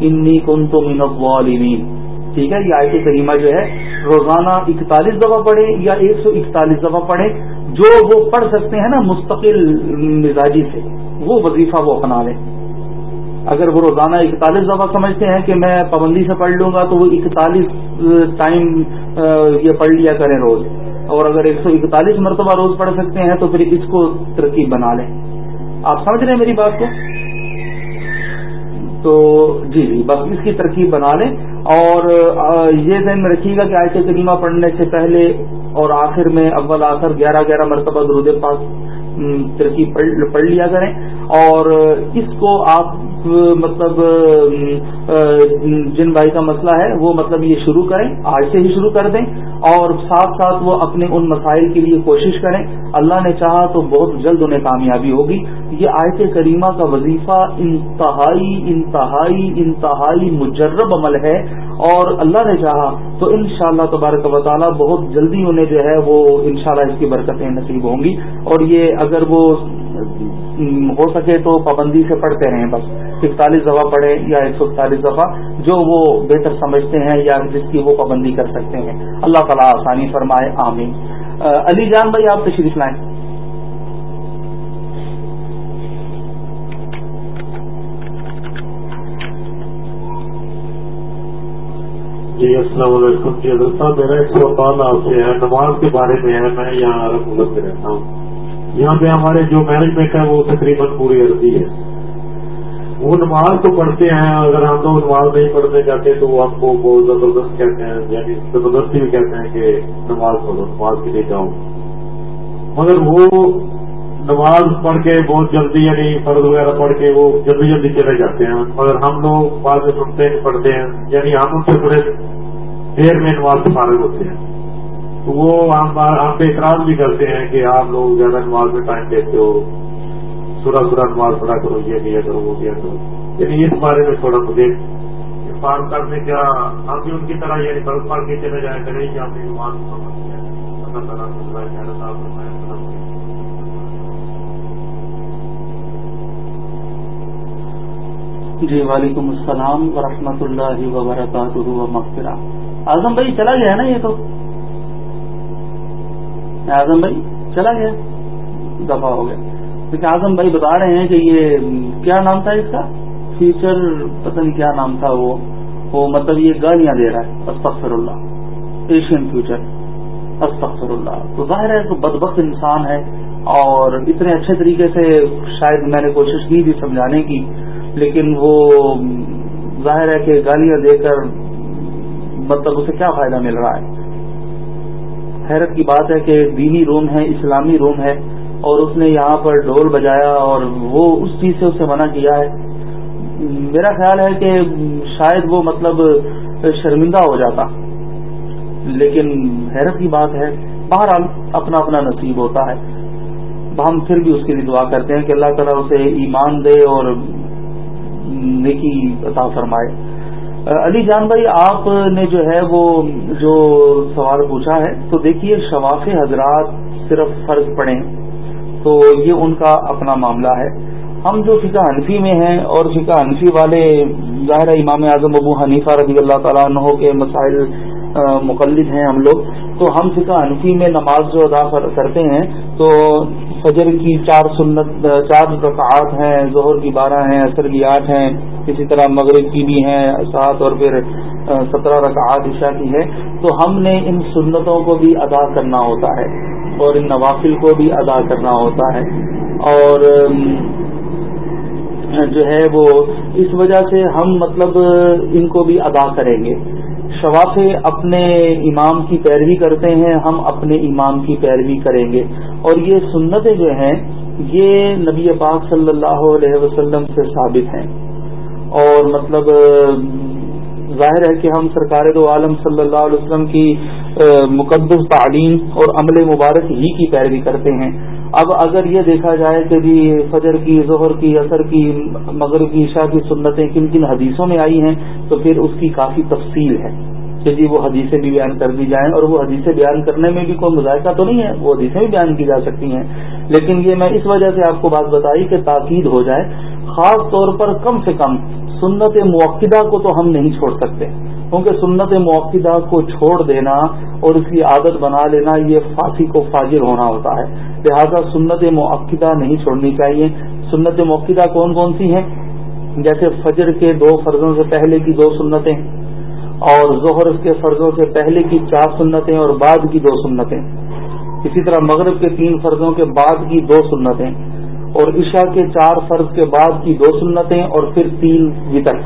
انی کنت من الظالمین۔ ٹھیک ہے، یہ آیت کریمہ جو ہے، روزانہ اکتالیس دفعہ پڑھے یا ایک سو اکتالیس دفعہ پڑھے جو وہ پڑھ سکتے ہیں نا مستقل مزاجی سے، وہ وظیفہ وہ اپنا لیں۔ اگر وہ روزانہ اکتالیس دفعہ سمجھتے ہیں کہ میں پابندی سے پڑھ لوں گا تو وہ اکتالیس ٹائم یہ پڑھ لیا کریں روز۔ اور اگر ایک سو اکتالیس مرتبہ روز پڑھ سکتے ہیں تو پھر اس کو ترکیب بنا لیں۔ آپ سمجھ رہے ہیں میری بات کو؟ تو جی جی بس اس کی ترکیب بنا لیں۔ اور یہ ذہن میں رکھیے گا کہ آیت کریمہ پڑھنے سے پہلے اور آخر میں اول، آخر، گیارہ گیارہ مرتبہ درود پاک ترکیب پڑھ لیا کریں۔ اور اس کو آپ مطلب جن بھائی کا مسئلہ ہے، وہ مطلب یہ شروع کریں، آج سے ہی شروع کر دیں۔ اور ساتھ ساتھ وہ اپنے ان مسائل کے لیے کوشش کریں۔ اللہ نے چاہا تو بہت جلد انہیں کامیابی ہوگی۔ یہ آیت کریمہ کا وظیفہ انتہائی انتہائی انتہائی مجرب عمل ہے اور اللہ نے چاہا تو ان شاء اللہ تبارک و تعالیٰ بہت جلدی انہیں جو ہے وہ انشاءاللہ اس کی برکتیں نصیب ہوں گی اور یہ اگر وہ ہو سکے تو پابندی سے پڑھتے رہیں بس اکتالیس دفعہ پڑھیں یا ایک سو اکتالیس دفعہ جو وہ بہتر سمجھتے ہیں یا جس کی وہ پابندی کر سکتے ہیں اللہ تعالیٰ آسانی فرمائے، آمین۔ علی جان بھائی، آپ تشریف لائیں۔ جی السلام علیکم۔ جی حضرت صاحب، میرا ایک سوال آپ سے ہے۔ نماز کے بارے میں ہے، میں یہاں عرب ملک میں رہتا ہوں۔ یہاں پہ ہمارے جو مینجمنٹ ہے وہ تقریباً پوری عربی ہے۔ وہ نماز تو پڑھتے ہیں، اگر ہم لوگ نماز نہیں پڑھنے جاتے تو وہ ہم کو بہت زبردست کہتے ہیں یعنی زبردستی بھی کہتے ہیں کہ نماز پڑھو، نماز کے لیے جاؤ۔ مگر وہ نماز پڑھ کے بہت جلدی یعنی فرض وغیرہ پڑھ کے وہ جلدی جلدی چلے جاتے ہیں۔ مگر ہم لوگ بعد میں سنتے ہیں پڑھتے ہیں۔ یعنی ہم ان سے بڑے دیر میں نماز سے فارغ ہوتے ہیں۔ تو وہ ہم پہ اعتراض بھی کرتے ہیں کہ آپ لوگ زیادہ نماز میں ٹائم دیتے ہو۔ سورا سورا نماز پڑھا کرو، یہ دیا کرو، وہ دیا کرو۔ یعنی اس بارے میں تھوڑا مجھے فارم کرنے کیا ہم بھی ان کی طرح یعنی برف پڑھ کے چلے جائیں۔ کریں یا اپنی نماز اللہ تعالیٰ جی وعلیکم السلام ورحمۃ اللہ وبرکاتہ مغفرہ اعظم بھائی، چلا گیا نا یہ تو؟ اعظم بھائی، چلا گیا؟ دفاع ہو گیا۔ لیکن اعظم بھائی بتا رہے ہیں کہ یہ کیا نام تھا اس کا؟ فیوچر پتہ نہیں کیا نام تھا وہ۔ وہ مطلب یہ گالیاں دے رہا ہے، استغفر اللہ۔ ایشین فیوچر استغفر اللہ۔ تو ظاہر ہے، تو بدبخت انسان ہے اور اتنے اچھے طریقے سے شاید میں نے کوشش کی تھی سمجھانے کی۔ لیکن وہ ظاہر ہے کہ گالیاں دے کر مطلب اسے کیا فائدہ مل رہا ہے؟ حیرت کی بات ہے کہ دینی روم ہے، اسلامی روم ہے اور اس نے یہاں پر ڈھول بجایا اور وہ اس چیز سے اسے منع کیا ہے۔ میرا خیال ہے کہ شاید وہ مطلب شرمندہ ہو جاتا۔ لیکن حیرت کی بات ہے، بہرحال اپنا اپنا نصیب ہوتا ہے۔ ہم پھر بھی اس کے لیے دعا کرتے ہیں کہ اللہ تعالیٰ اسے ایمان دے اور نیکی عطا فرمائے۔ علی جان بھائی، آپ نے جو ہے وہ جو سوال پوچھا ہے، تو دیکھیے شواف حضرات صرف فرض پڑیں تو یہ ان کا اپنا معاملہ ہے۔ ہم جو فقہ حنفی میں ہیں اور فقہ حنفی والے ظاہر امام اعظم ابو حنیفہ رضی اللہ تعالیٰ عنہ کے مسائل مقلد ہیں ہم لوگ۔ تو ہم فقہ حنفی میں نماز جو ادا کرتے ہیں، تو فجر کی چار سنت، چار رکعات ہیں، ظہر کی بارہ ہیں، عصر کی آٹھ ہیں، اسی طرح مغرب کی بھی ہیں، سات اور پھر سترہ رکعات عشاء کی ہے تو ہم نے ان سنتوں کو بھی ادا کرنا ہوتا ہے اور ان نوافل کو بھی ادا کرنا ہوتا ہے۔ اور جو ہے وہ اس وجہ سے ہم مطلب ان کو بھی ادا کریں گے۔ شواف اپنے امام کی پیروی کرتے ہیں، ہم اپنے امام کی پیروی کریں گے۔ اور یہ سنتیں جو ہیں، یہ نبی پاک صلی اللہ علیہ وسلم سے ثابت ہیں۔ اور مطلب ظاہر ہے کہ ہم سرکار دو عالم صلی اللہ علیہ وسلم کی مقدس تعلیم اور عمل مبارک ہی کی پیروی کرتے ہیں۔ اب اگر یہ دیکھا جائے کہ جی فجر کی، ظہر کی اثر کی، مغرب کی، عشاء کی سنتیں کن کن حدیثوں میں آئی ہیں، تو پھر اس کی کافی تفصیل ہے کہ جی وہ حدیثیں بھی بیان کر دی جائیں اور وہ حدیثیں بیان کرنے میں بھی کوئی مذائقہ تو نہیں ہے، وہ حدیثیں بھی بیان کی جا سکتی ہیں۔ لیکن یہ میں اس وجہ سے آپ کو بات بتائی کہ تاکید ہو جائے، خاص طور پر کم سے کم سنت موقع کو تو ہم نہیں چھوڑ سکتے۔ کیونکہ سنت موقع کو چھوڑ دینا اور اس کی عادت بنا لینا یہ فاسی کو فاجر ہونا ہوتا ہے۔ لہذا سنت موقع نہیں چھوڑنی چاہیے۔ سنت موقع کون کون سی ہیں؟ جیسے فجر کے دو فرضوں سے پہلے کی دو سنتیں اور ظہر کے فرضوں سے پہلے کی چار سنتیں اور بعد کی دو سنتیں۔ اسی طرح مغرب کے تین فرضوں کے بعد کی دو سنتیں اور عشاء کے چار فرض کے بعد کی دو سنتیں اور پھر تین وطر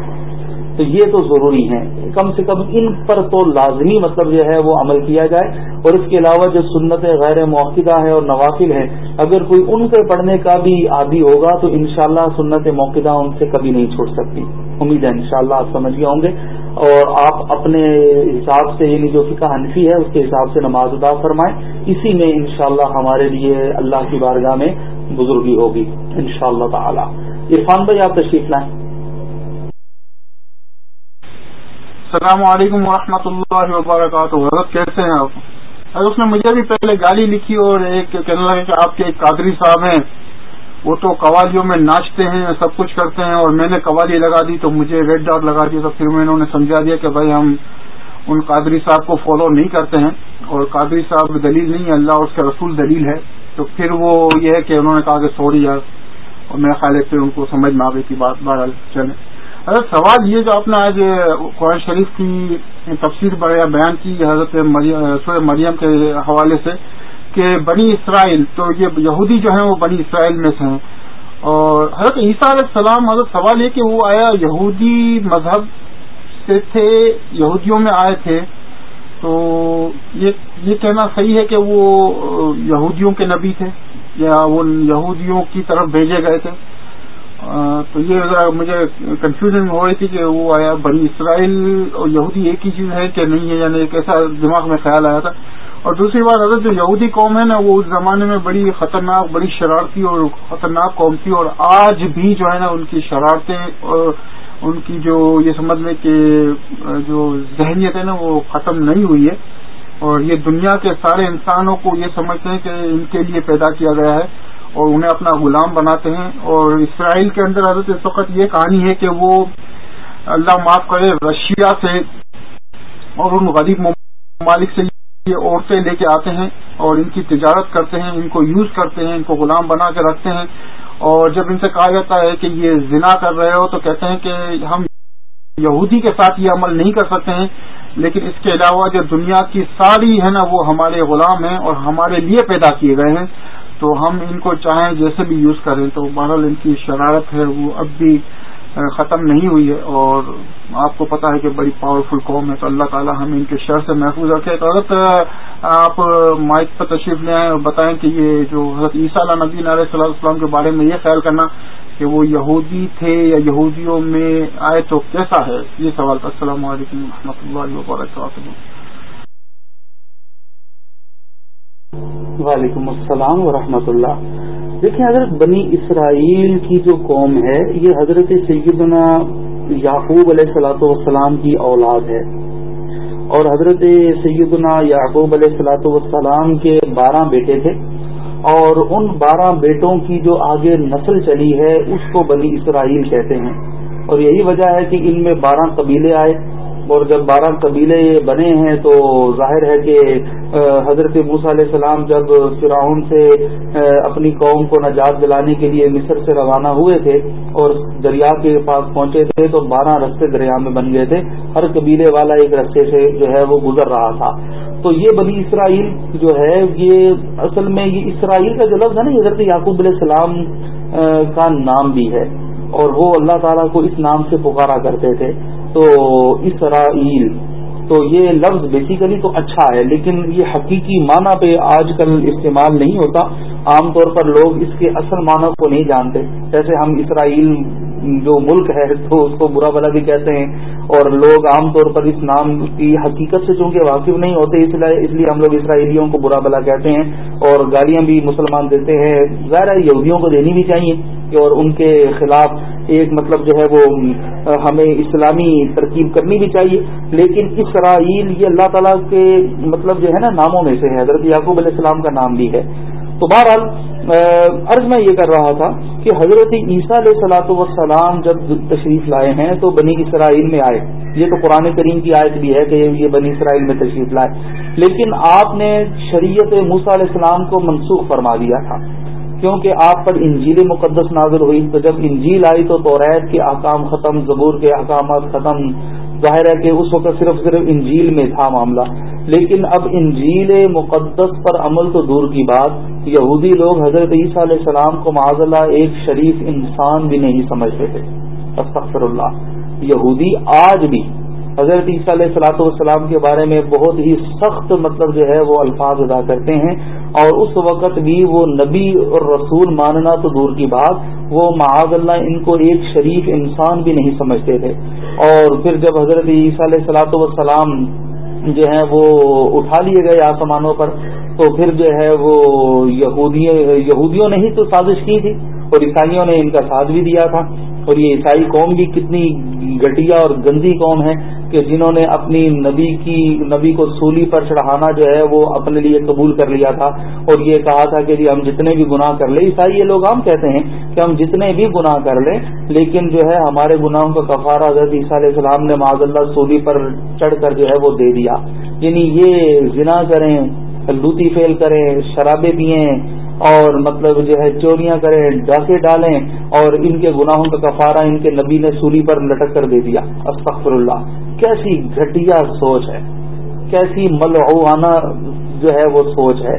تو یہ تو ضروری ہیں۔ کم سے کم ان پر تو لازمی مطلب جو ہے وہ عمل کیا جائے۔ اور اس کے علاوہ جو سنت غیر موقع ہے اور نوافل ہیں، اگر کوئی ان کے پڑھنے کا بھی عادی ہوگا تو انشاءاللہ سنت موقع ان سے کبھی نہیں چھوٹ سکتی۔ امید ہے انشاءاللہ آپ سمجھ گئے ہوں گے۔ اور آپ اپنے حساب سے یعنی جو فقہ حنفی ہے، اس کے حساب سے نماز ادا فرمائیں۔ اسی میں انشاءاللہ ہمارے لیے اللہ کی بارگاہ میں بزرگی ہوگی، انشاءاللہ تعالی۔ عرفان بھائی، آپ تشریف لائیں۔ السلام علیکم ورحمۃ اللہ وبرکاتہ۔ حضرت کیسے ہیں آپ؟ اس نے مجھے بھی پہلے گالی لکھی اور ایک کہنے لگا کہ آپ کے ایک قادری صاحب ہیں، وہ تو قوالیوں میں ناچتے ہیں، سب کچھ کرتے ہیں اور میں نے قوالی لگا دی تو مجھے ریڈ ڈاٹ لگا دی تو پھر میں انہوں نے سمجھا دیا کہ بھائی ہم ان قادری صاحب کو فالو نہیں کرتے ہیں اور قادری صاحب دلیل نہیں ہے، اللہ اور اس کا رسول دلیل ہے۔ تو پھر وہ یہ ہے کہ انہوں نے کہا کہ سوری یار، اور میرا خیال ہے پھر ان کو سمجھ میں آ گئی تھی بات۔ بہرحال چلے اگر سوال یہ جو آپ نے آج قرآن شریف کی تفسیر بیان کی حضرت سورہ مریم کے حوالے سے کہ بنی اسرائیل، تو یہ یہودی جو ہیں وہ بنی اسرائیل میں سے ہیں۔ اور حضرت عیسیٰ علیہ السلام، حضرت سوال یہ کہ وہ آیا یہودی مذہب سے تھے، یہودیوں میں آئے تھے، تو یہ کہنا صحیح ہے کہ وہ یہودیوں کے نبی تھے یا وہ یہودیوں کی طرف بھیجے گئے تھے۔ تو یہ ذرا مجھے کنفیوژن ہو رہی تھی کہ وہ آیا بنی اسرائیل اور یہودی ایک ہی چیز ہے کہ نہیں ہے یعنی ایک ایسا دماغ میں خیال آیا تھا۔ اور دوسری بات اگر جو یہودی قوم ہے نا، وہ اس زمانے میں بڑی خطرناک، بڑی شرارتی اور خطرناک قوم تھی اور آج بھی جو ہے نا، ان کی شرارتیں اور ان کی جو یہ سمجھ لیں کہ جو ذہنیت ہے نا، وہ ختم نہیں ہوئی ہے۔ اور یہ دنیا کے سارے انسانوں کو یہ سمجھتے ہیں کہ ان کے لیے پیدا کیا گیا ہے۔ اور انہیں اپنا غلام بناتے ہیں اور اسرائیل کے اندر حضرت اس وقت یہ کہانی ہے کہ وہ اللہ معاف کرے رشیا سے اور ان غریب ممالک سے یہ عورتیں لے کے آتے ہیں اور ان کی تجارت کرتے ہیں، ان کو یوز کرتے ہیں، ان کو غلام بنا کے رکھتے ہیں۔ اور جب ان سے کہا جاتا ہے کہ یہ زنا کر رہے ہو تو کہتے ہیں کہ ہم یہودی کے ساتھ یہ عمل نہیں کر سکتے ہیں، لیکن اس کے علاوہ جو دنیا کی ساری ہے نا وہ ہمارے غلام ہیں اور ہمارے لیے پیدا کیے گئے ہیں۔ تو ہم ان کو چاہیں جیسے بھی یوز کریں تو بہرحال ان کی شرارت ہے، وہ اب بھی ختم نہیں ہوئی ہے اور آپ کو پتا ہے کہ بڑی پاورفل قوم ہے تو اللہ تعالیٰ ہمیں ان کے شر سے محفوظ رکھے۔ تو حضرت آپ مائک پر تشریف لے آئیں اور بتائیں کہ یہ جو حضرت عیسیٰ علیہ نبی علیہ صلی اللہ وسلم کے بارے میں یہ خیال کرنا کہ وہ یہودی تھے یا یہودیوں میں آئے تو کیسا ہے؟ یہ سوال۔ تھا السلام علیکم و رحمۃ اللہ وبرکاتہ۔ وعلیکم السلام ورحمۃ اللہ۔ دیکھیں، حضرت بنی اسرائیل کی جو قوم ہے، یہ حضرت سیدنا یعقوب علیہ السلاۃ والسلام کی اولاد ہے۔ اور حضرت سیدنا یعقوب علیہ السلاۃ والسلام کے بارہ بیٹے تھے۔ اور ان بارہ بیٹوں کی جو آگے نسل چلی ہے، اس کو بنی اسرائیل کہتے ہیں۔ اور یہی وجہ ہے کہ ان میں بارہ قبیلے آئے۔ اور جب بارہ قبیلے بنے ہیں، تو ظاہر ہے کہ حضرت موسیٰ علیہ السلام جب فرعون سے اپنی قوم کو نجات دلانے کے لیے مصر سے روانہ ہوئے تھے اور دریا کے پاس پہنچے تھے، تو بارہ رستے دریا میں بن گئے تھے۔ ہر قبیلے والا ایک رستے سے جو ہے وہ گزر رہا تھا۔ تو یہ بنی اسرائیل جو ہے، یہ اصل میں یہ اسرائیل کا جو لفظ ہے نا حضرت یعقوب علیہ السلام کا نام بھی ہے۔ اور وہ اللہ تعالیٰ کو اس نام سے پکارا کرتے تھے۔ تو اسرائیل تو یہ لفظ بیسیکلی تو اچھا ہے، لیکن یہ حقیقی معنی پہ آج کل استعمال نہیں ہوتا۔ عام طور پر لوگ اس کے اصل معنی کو نہیں جانتے۔ جیسے ہم اسرائیل جو ملک ہے، تو اس کو برا بلا بھی کہتے ہیں۔ اور لوگ عام طور پر اس نام کی حقیقت سے چونکہ واقف نہیں ہوتے، اس لیے اس لیے ہم لوگ اسرائیلیوں کو برا بلا کہتے ہیں۔ اور گالیاں بھی مسلمان دیتے ہیں۔ ظاہر یہودیوں کو دینی بھی چاہیے۔ اور ان کے خلاف ایک مطلب جو ہے وہ ہمیں اسلامی ترکیب کرنی بھی چاہیے۔ لیکن اسرائیل یہ اللہ تعالیٰ کے مطلب جو ہے نا، ناموں میں سے ہے۔ حضرت یعقوب علیہ السلام کا نام بھی ہے۔ تو بہرحال عرض میں یہ کر رہا تھا کہ حضرت عیسیٰ علیہ سلاۃ وسلام جب تشریف لائے ہیں تو بنی اسرائیل میں آئے۔ یہ تو قرآن کریم کی آیت بھی ہے کہ یہ بنی اسرائیل میں تشریف لائے۔ لیکن آپ نے شریعت موسیٰ علیہ السلام کو منسوخ فرما دیا تھا۔ کیونکہ آپ پر انجیل مقدس نازل ہوئی، تو جب انجیل آئی تو توریت کے احکام ختم زبور کے احکامات ختم۔ ظاہر ہے کہ اس وقت صرف صرف انجیل میں تھا معاملہ۔ لیکن اب انجیل مقدس پر عمل تو دور کی بات۔ یہودی لوگ حضرت عیسیٰ علیہ السلام کو معذ اللہ ایک شریف انسان بھی نہیں سمجھتے تھے۔ استغفر اللہ۔ یہودی آج بھی حضرت عیسیٰ علیہ السلاۃ والسلام کے بارے میں بہت ہی سخت مطلب جو ہے وہ الفاظ ادا کرتے ہیں اور اس وقت بھی وہ نبی اور رسول ماننا تو دور کی بات، وہ معاذ اللہ ان کو ایک شریف انسان بھی نہیں سمجھتے تھے۔ اور پھر جب حضرت عیسیٰ علیہ السلاۃ والسلام جو ہیں وہ اٹھا لیے گئے آسمانوں پر، تو پھر جو ہے وہ یہودیوں نے ہی تو سازش کی تھی اور عیسائیوں نے ان کا ساتھ بھی دیا تھا۔ اور یہ عیسائی قوم بھی کتنی گٹیا اور گندی قوم ہے۔ کہ جنہوں نے اپنی نبی کی نبی کو سولی پر چڑھانا جو ہے وہ اپنے لیے قبول کر لیا تھا اور یہ کہا تھا کہ جی ہم جتنے بھی گناہ کر لیں، عیسائی یہ لوگ عام کہتے ہیں کہ ہم جتنے بھی گناہ کر لیں، لیکن جو ہے ہمارے گناہوں کا کفارہ حضرت عیسیٰ علیہ السلام نے معذ اللہ سولی پر چڑھ کر جو ہے وہ دے دیا۔ یعنی یہ زنا کریں، لوتی فیل کریں، شرابیں پئیں اور مطلب جو ہے چوریاں کریں، ڈاکے ڈالیں اور ان کے گناہوں کا کفارہ ان کے نبی نے سولی پر لٹک کر دے دیا۔ استغفر اللہ۔ کیسی گھٹیا سوچ ہے، کیسی ملعوانہ جو ہے وہ سوچ ہے۔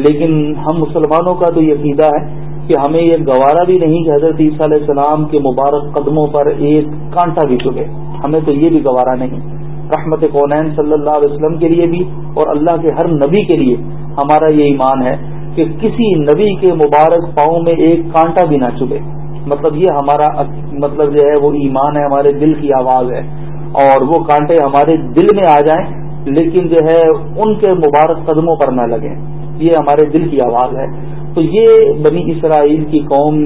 لیکن ہم مسلمانوں کا تو یہ عقیدہ ہے کہ ہمیں یہ گوارا بھی نہیں کہ حضرت عیسیٰ علیہ السلام کے مبارک قدموں پر ایک کانٹا بھی چکے ہمیں تو یہ بھی گوارا نہیں، رحمت کونین صلی اللہ علیہ وسلم کے لیے بھی اور اللہ کے ہر نبی کے لیے ہمارا یہ ایمان ہے کہ کسی نبی کے مبارک پاؤں میں ایک کانٹا بھی نہ چبے مطلب یہ ہمارا مطلب جو ہے وہ ایمان ہے، ہمارے دل کی آواز ہے۔ اور وہ کانٹے ہمارے دل میں آ جائیں، لیکن جو ہے ان کے مبارک قدموں پر نہ لگیں۔ یہ ہمارے دل کی آواز ہے۔ تو یہ بنی اسرائیل کی قوم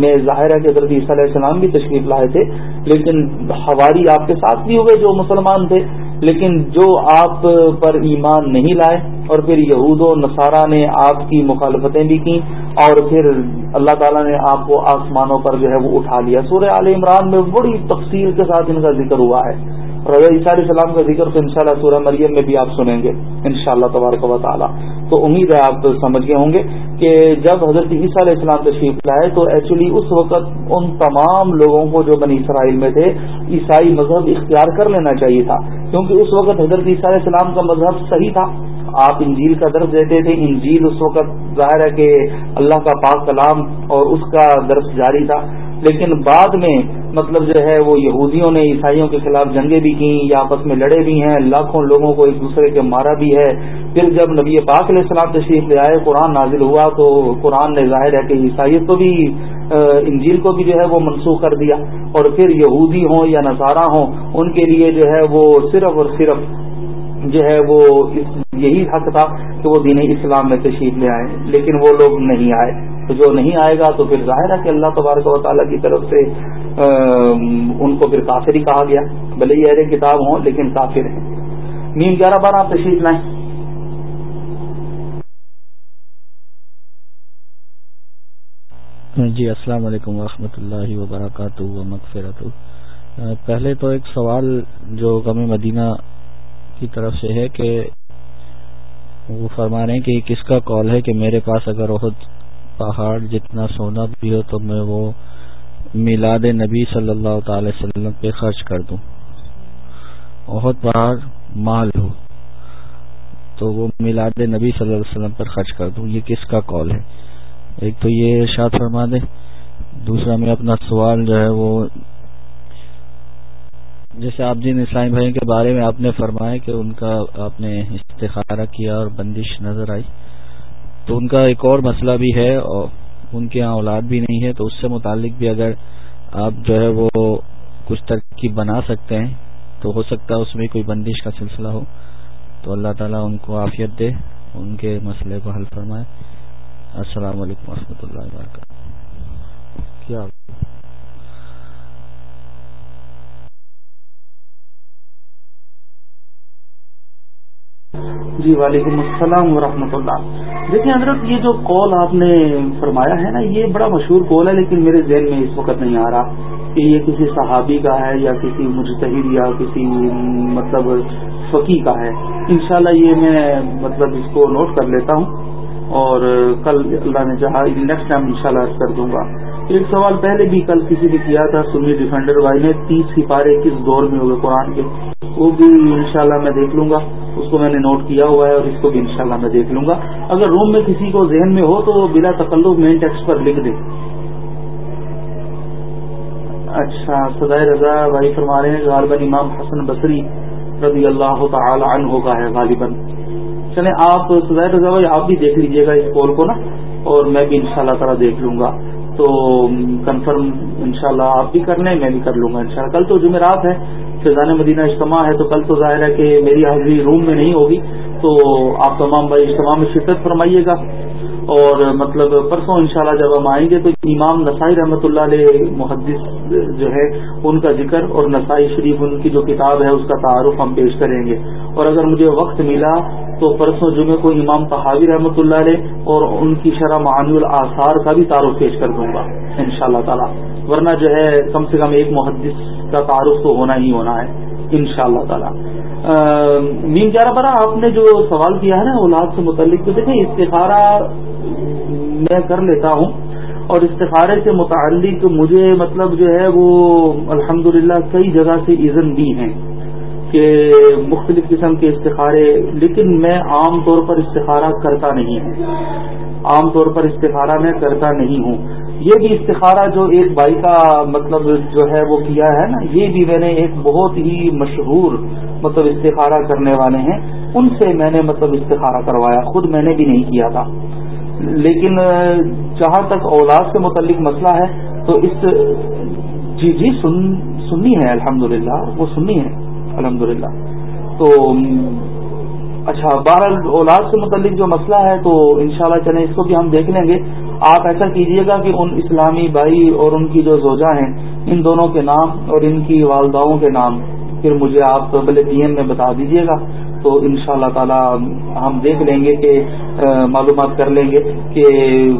میں ظاہر ہے کہ حضرت عیسیٰ علیہ السلام بھی تشریف لائے تھے، لیکن ہواری آپ کے ساتھ بھی ہوئے جو مسلمان تھے۔ لیکن جو آپ پر ایمان نہیں لائے اور پھر یہود و نصارہ نے آپ کی مخالفتیں بھی کیں اور پھر اللہ تعالیٰ نے آپ کو آسمانوں پر جو ہے وہ اٹھا لیا۔ سورہ عال عمران میں بڑی تفصیل کے ساتھ ان کا ذکر ہوا ہے۔ اور عیسیٰ علیہ السلام کا ذکر تو انشاءاللہ سورہ مریم میں بھی آپ سنیں گے، انشاءاللہ تبارک و تعالیٰ۔ تو امید ہے آپ سمجھ گئے ہوں گے کہ جب حضرت عیسیٰ علیہ السلام تشریف لائے تو ایکچولی اس وقت ان تمام لوگوں کو جو بنی اسرائیل میں تھے، عیسائی مذہب اختیار کر لینا چاہیے تھا۔ کیونکہ اس وقت حضرت عیسیٰ علیہ السلام کا مذہب صحیح تھا۔ آپ انجیل کا درس دیتے تھے، انجیل اس وقت ظاہر ہے کہ اللہ کا پاک کلام اور اس کا درس جاری تھا۔ لیکن بعد میں مطلب جو ہے وہ یہودیوں نے، عیسائیوں کے خلاف جنگیں بھی کی یا آپس میں لڑے بھی ہیں، لاکھوں لوگوں کو ایک دوسرے کے مارا بھی ہے۔ پھر جب نبی پاک علیہ السلام تشریف لے آئے، قرآن نازل ہوا تو قرآن نے ظاہر ہے کہ عیسائیت کو بھی انجیل کو بھی جو ہے وہ منسوخ کر دیا۔ اور پھر یہودی ہوں یا نظارہ ہوں، ان کے لیے جو ہے وہ صرف اور صرف جو ہے وہ یہی حق تھا کہ وہ دین اسلام میں تشریف لے آئے، لیکن وہ لوگ نہیں آئے۔ تو جو نہیں آئے گا تو پھر ظاہر ہے کہ اللہ تبارک و تعالیٰ کی طرف سے ان کو پھر کافر ہی کہا گیا۔ بھلے یہ ایرے کتاب ہوں، لیکن کافر ہیں۔ میم گیارہ بار آپ تشریف لائیں۔ جی السلام علیکم ورحمۃ اللہ وبرکاتہ مغفرت پہلے تو ایک سوال جو غم مدینہ کی طرف سے ہے کہ وہ فرما رہے ہیں کہ کس کا کال ہے کہ میرے پاس اگر بہت پہاڑ جتنا سونا بھی ہو تو میں وہ میلاد نبی صلی اللہ تعالی وسلم پہ خرچ کر دوں۔ بہت پہاڑ مال ہو تو وہ میلاد نبی صلی اللہ علیہ وسلم پر خرچ کر دوں۔ یہ کس کا کال ہے؟ ایک تو یہ ارشاد فرما دے، دوسرا میں اپنا سوال جو ہے وہ جیسے آپ جن اسلامی بھائی کے بارے میں آپ نے فرمایا کہ ان کا آپ نے استخارہ کیا اور بندش نظر آئی۔ تو ان کا ایک اور مسئلہ بھی ہے اور ان کے یہاں اولاد بھی نہیں ہے، تو اس سے متعلق بھی اگر آپ جو ہے وہ کچھ ترکیب بنا سکتے ہیں، تو ہو سکتا ہے اس میں کوئی بندش کا سلسلہ ہو۔ تو اللہ تعالیٰ ان کو عافیت دے، ان کے مسئلے کو حل فرمائے۔ السلام علیکم و اللہ وبرکاتہ۔ کیا؟ جی وعلیکم السلام ورحمۃ اللہ۔ دیکھیں حضرت، یہ جو کال آپ نے فرمایا ہے نا، یہ بڑا مشہور کال ہے، لیکن میرے ذہن میں اس وقت نہیں آ رہا کہ یہ کسی صحابی کا ہے یا کسی مجتہد یا کسی مطلب فقی کا ہے۔ انشاءاللہ یہ میں مطلب اس کو نوٹ کر لیتا ہوں۔ اور کل اللہ نے چاہا نیکسٹ ٹائم ان شاء اللہ کر دوں گا۔ ایک سوال پہلے بھی کل کسی نے کیا تھا سنی ڈیفینڈر بھائی نے تیس سپارے کس دور میں ہوئے قرآن کے؟ وہ بھی انشاءاللہ میں دیکھ لوں گا۔ اس کو میں نے نوٹ کیا ہوا ہے اور اس کو بھی انشاءاللہ میں دیکھ لوں گا۔ اگر روم میں کسی کو ذہن میں ہو تو بلا تکلف مین ٹیکس پر لکھ دے۔ اچھا سدائے رضا بھائی فرما رہے ہیں غالباً امام حسن بصری رضی اللہ تعالی عنہ کا ہے غالباً۔ چلیں آپ سدائے رضا بھائی، آپ بھی دیکھ لیجیے گا اس کال کو نا اور میں بھی انشاءاللہ شاء تعالیٰ دیکھ لوں گا۔ تو کنفرم انشاءاللہ آپ بھی کر لیں، میں بھی کر لوں گا انشاءاللہ۔ کل تو جمعرات ہے۔ فیضان مدینہ اجتماع ہے تو کل تو ظاہر ہے کہ میری حاضری روم میں نہیں ہوگی، تو آپ تمام بھائی اجتماع میں شرکت فرمائیے گا۔ اور مطلب پرسوں انشاءاللہ جب ہم آئیں گے تو امام نسائی رحمۃ اللہ علیہ محدث جو ہے، ان کا ذکر اور نسائی شریف ان کی جو کتاب ہے، اس کا تعارف ہم پیش کریں گے۔ اور اگر مجھے وقت ملا تو پرسوں جمعے کو امام تحاوی رحمۃ اللہ علیہ اور ان کی شرح معانی الاثار کا بھی تعارف پیش کر دوں گا ان شاء اللہ تعالیٰ۔ ورنہ جو ہے، کم سے کم ایک محدث کا تعارف تو ہونا ہی ہونا ہے ان شاء اللہ تعالیٰ مین گیارہ برا، آپ نے جو سوال کیا ہے نا اولاد سے متعلق، تو دیکھیں استخارہ میں کر لیتا ہوں۔ اور استخارے سے متعلق مجھے مطلب جو ہے وہ الحمدللہ کئی جگہ سے اذن دی ہیں کہ مختلف قسم کے استخارے، لیکن میں عام طور پر استخارہ کرتا نہیں ہوں۔ عام طور پر استخارہ میں کرتا نہیں ہوں۔ یہ بھی استخارہ جو ایک بھائی کا مطلب جو ہے وہ کیا ہے نا، یہ بھی میں نے ایک بہت ہی مشہور مطلب استخارہ کرنے والے ہیں۔ ان سے میں نے مطلب استخارہ کروایا، خود میں نے بھی نہیں کیا تھا۔ لیکن جہاں تک اولاد سے متعلق مسئلہ ہے، تو اس جی جی سن سننی ہے، الحمدللہ، وہ سننی ہے، الحمدللہ۔ تو اچھا بارہ اولاد سے متعلق جو مسئلہ ہے، تو انشاءاللہ چلیں، اس کو بھی ہم دیکھ لیں گے۔ آپ ایسا کیجیے گا کہ ان اسلامی بھائی اور ان کی جو زوجہ ہیں، ان دونوں کے نام اور ان کی والداؤں کے نام، پھر مجھے آپ بلے ڈی ایم میں بتا دیجیے گا۔ تو ان شاء اللہ تعالی ہم دیکھ لیں گے کہ معلومات کر لیں گے کہ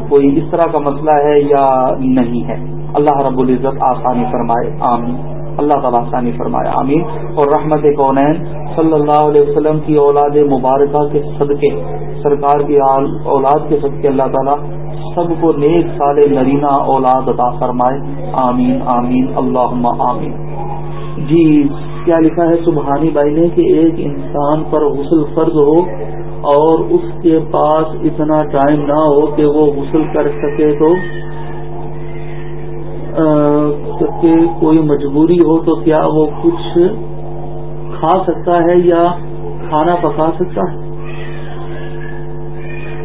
کوئی اس طرح کا مسئلہ ہے یا نہیں ہے۔ اللہ رب العزت آسانی فرمائے۔ آمین۔ اللہ تعالیٰ ثانی فرمایا امین اور رحمت کونین صلی اللہ علیہ وسلم کی اولاد مبارکہ کے صدقے، سرکار کی اولاد کے صدقے، اللہ تعالیٰ سب کو نیک سال نرینا اولاد عطا فرمائے۔ آمین آمین اللہ آمین۔ جی کیا لکھا ہے سبحانی بھائی نے کہ ایک انسان پر غسل فرض ہو اور اس کے پاس اتنا ٹائم نہ ہو کہ وہ غسل کر سکے تو کہ کوئی مجبوری ہو تو کیا وہ کچھ کھا سکتا ہے یا کھانا پکا سکتا ہے؟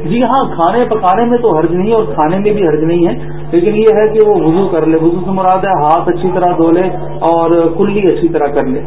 جی ہاں کھانے پکانے میں تو حرج نہیں اور کھانے میں بھی حرج نہیں ہے، لیکن یہ ہے کہ وہ وضو کر لے۔ وضو سے مراد ہے ہاتھ اچھی طرح دھو لے اور کلی اچھی طرح کر لے۔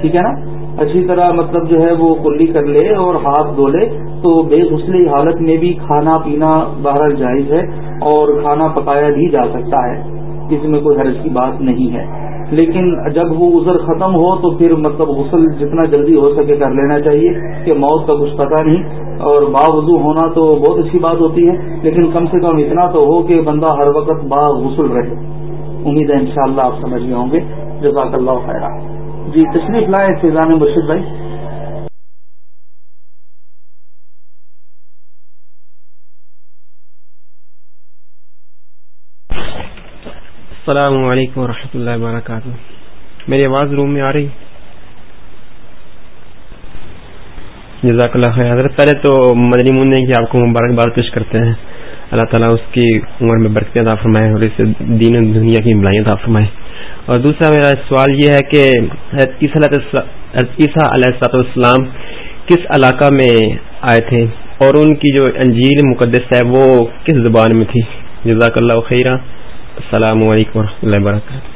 ٹھیک ہے نا؟ اچھی طرح مطلب جو ہے وہ کلی کر لے اور ہاتھ دھو لے۔ تو بے غسلی حالت میں بھی کھانا پینا باہر جائز ہے اور کھانا پکایا بھی جا سکتا ہے۔ اس میں کوئی حرض کی بات نہیں ہے۔ لیکن جب وہ عذر ختم ہو تو پھر مطلب غسل جتنا جلدی ہو سکے کر لینا چاہیے کہ موت کا کچھ پتہ نہیں اور باوضو ہونا تو بہت اچھی بات ہوتی ہے، لیکن کم سے کم اتنا تو ہو کہ بندہ ہر وقت با غسل رہے۔ امید ہے انشاءاللہ آپ سمجھ گئے ہوں گے۔ جزاک اللہ خیر جی تشریف لائے فیضان مرشد بھائی۔ السلام علیکم ورحمۃ اللہ وبرکاتہ۔ میری آواز روم میں آ رہی۔ جزاک اللہ خیر۔ حضرت، پہلے تو مدنی منع کی آپ کو مبارکباد پیش کرتے ہیں۔ اللہ تعالیٰ اس کی عمر میں برکتیں عطا فرمائے اور اسے دین و دنیا کی بلائیں عطا فرمائے۔ اور دوسرا میرا سوال یہ ہے کہ عیسیٰ علیہ السلاط والسلام کس علاقہ میں آئے تھے؟ اور ان کی جو انجیل مقدس ہے وہ کس زبان میں تھی؟ جزاک اللہ خیرہ۔ السلام علیکم ورحمۃ اللہ وبرکاتہ۔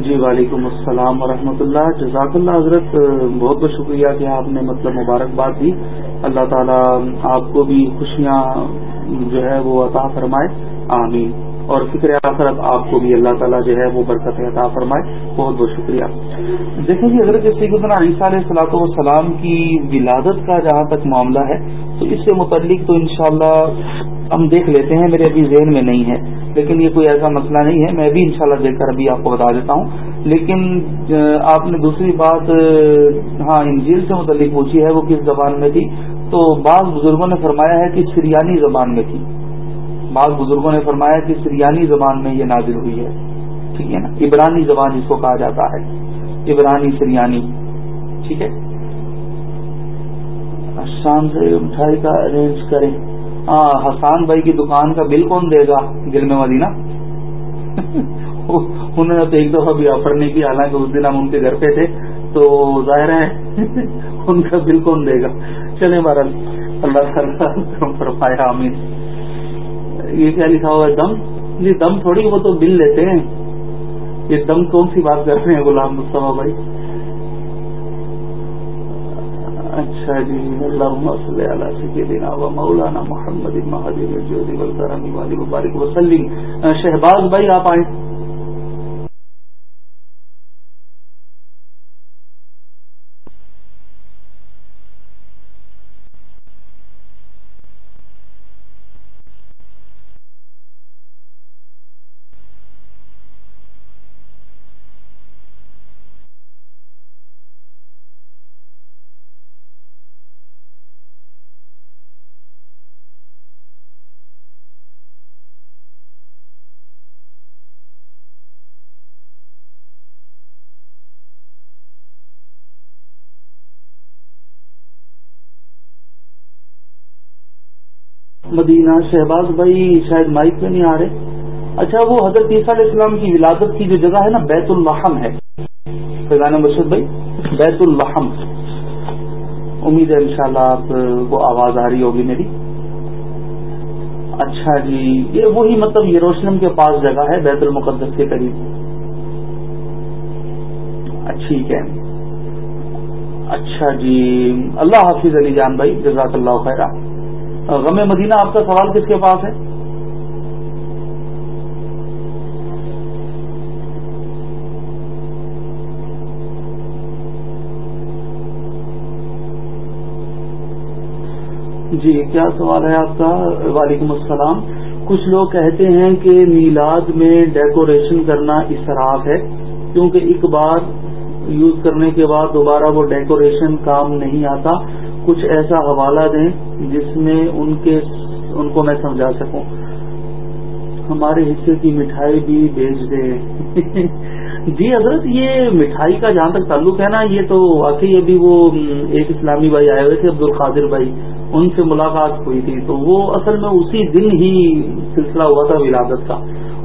جی وعلیکم السلام ورحمۃ اللہ۔ جزاک اللہ حضرت، بہت بہت شکریہ کہ آپ نے مطلب مبارکباد دی۔ اللہ تعالیٰ آپ کو بھی خوشیاں جو ہے وہ عطا فرمائے۔ آمین۔ اور فکر آخرت آپ کو بھی اللہ تعالیٰ جو ہے وہ برکت عطا فرمائے۔ بہت بہت شکریہ۔ دیکھیں جی حضرت سیدنا عیسیٰ علیہ السلاۃ والسلام کی ولادت کا جہاں تک معاملہ ہے، تو اس سے متعلق تو انشاءاللہ ہم دیکھ لیتے ہیں، میرے ابھی ذہن میں نہیں ہے۔ لیکن یہ کوئی ایسا مسئلہ نہیں ہے، میں بھی انشاءاللہ دیکھ کر ابھی آپ کو بتا دیتا ہوں۔ لیکن آپ نے دوسری بات ہاں انجیل سے متعلق پوچھی ہے، وہ کس زبان میں تھی؟ تو بعض بزرگوں نے فرمایا ہے کہ سریانی زبان میں تھی۔ بعض بزرگوں نے فرمایا کہ سریانی زبان میں یہ نازل ہوئی ہے۔ ٹھیک ہے نا؟ عبرانی زبان جس کو کہا جاتا ہے۔ عبرانی، سریانی۔ ٹھیک ہے؟ حسان سے مٹھائی کا ارینج کریں۔ ہاں حسان بھائی کی دکان کا بل کون دے گا گل میں مدینہ؟ انہوں نے تو ایک دفعہ بھی آفر نہیں کیا، حالانکہ اس دن ہم ان کے گھر پہ تھے، تو ظاہر ہے ان کا بل کون دے گا۔ چلے بہرحال، اللہ تعالیٰ فرمایا امین یہ کیا لکھا ہوا ہے؟ دم. یہ دم تھوڑی وہ تو بل لیتے ہیں۔ یہ دم کون سی بات کر رہے ہیں غلام مصطفیٰ بھائی؟ اچھا جی اللہ صلی اللہ سیدنا و مولانا محمد مہادی والی مبارک وسلم۔ شہباز بھائی، آپ آئیں مدینہ شہباز بھائی شاید مائک میں نہیں آ رہے۔ اچھا وہ حضرت عیسیٰ علیہ السلام کی ولادت کی جو جگہ ہے نا، بیت الحم ہے۔ فیضان مرشد بھائی، بیت الحم امید ہے انشاءاللہ آپ کو آواز آ رہی ہوگی میری۔ اچھا جی یہ وہی مطلب یہ روشنم کے پاس جگہ ہے، بیت المقدس کے قریب۔ اچھا، ٹھیک ہے۔ اچھا جی اللہ حافظ علی جان بھائی، جزاک اللہ خیرہ۔ غم مدینہ آپ کا سوال کس کے پاس ہے؟ جی کیا سوال ہے آپ کا؟ وعلیکم السلام۔ کچھ لوگ کہتے ہیں کہ میلاد میں ڈیکوریشن کرنا اسراف ہے، کیونکہ ایک بار یوز کرنے کے بعد دوبارہ وہ ڈیکوریشن کام نہیں آتا۔ کچھ ایسا حوالہ دیں جس میں ان کے ان کو میں سمجھا سکوں۔ ہمارے حصے کی مٹھائی بھی بھیج دیں۔ جی حضرت، یہ مٹھائی کا جہاں تک تعلق ہے نا، یہ تو واقعی ابھی وہ ایک اسلامی بھائی آئے ہوئے تھے عبد القادر بھائی۔ ان سے ملاقات ہوئی تھی۔ تو وہ اصل میں اسی دن ہی سلسلہ ہوا تھا ولادت کا۔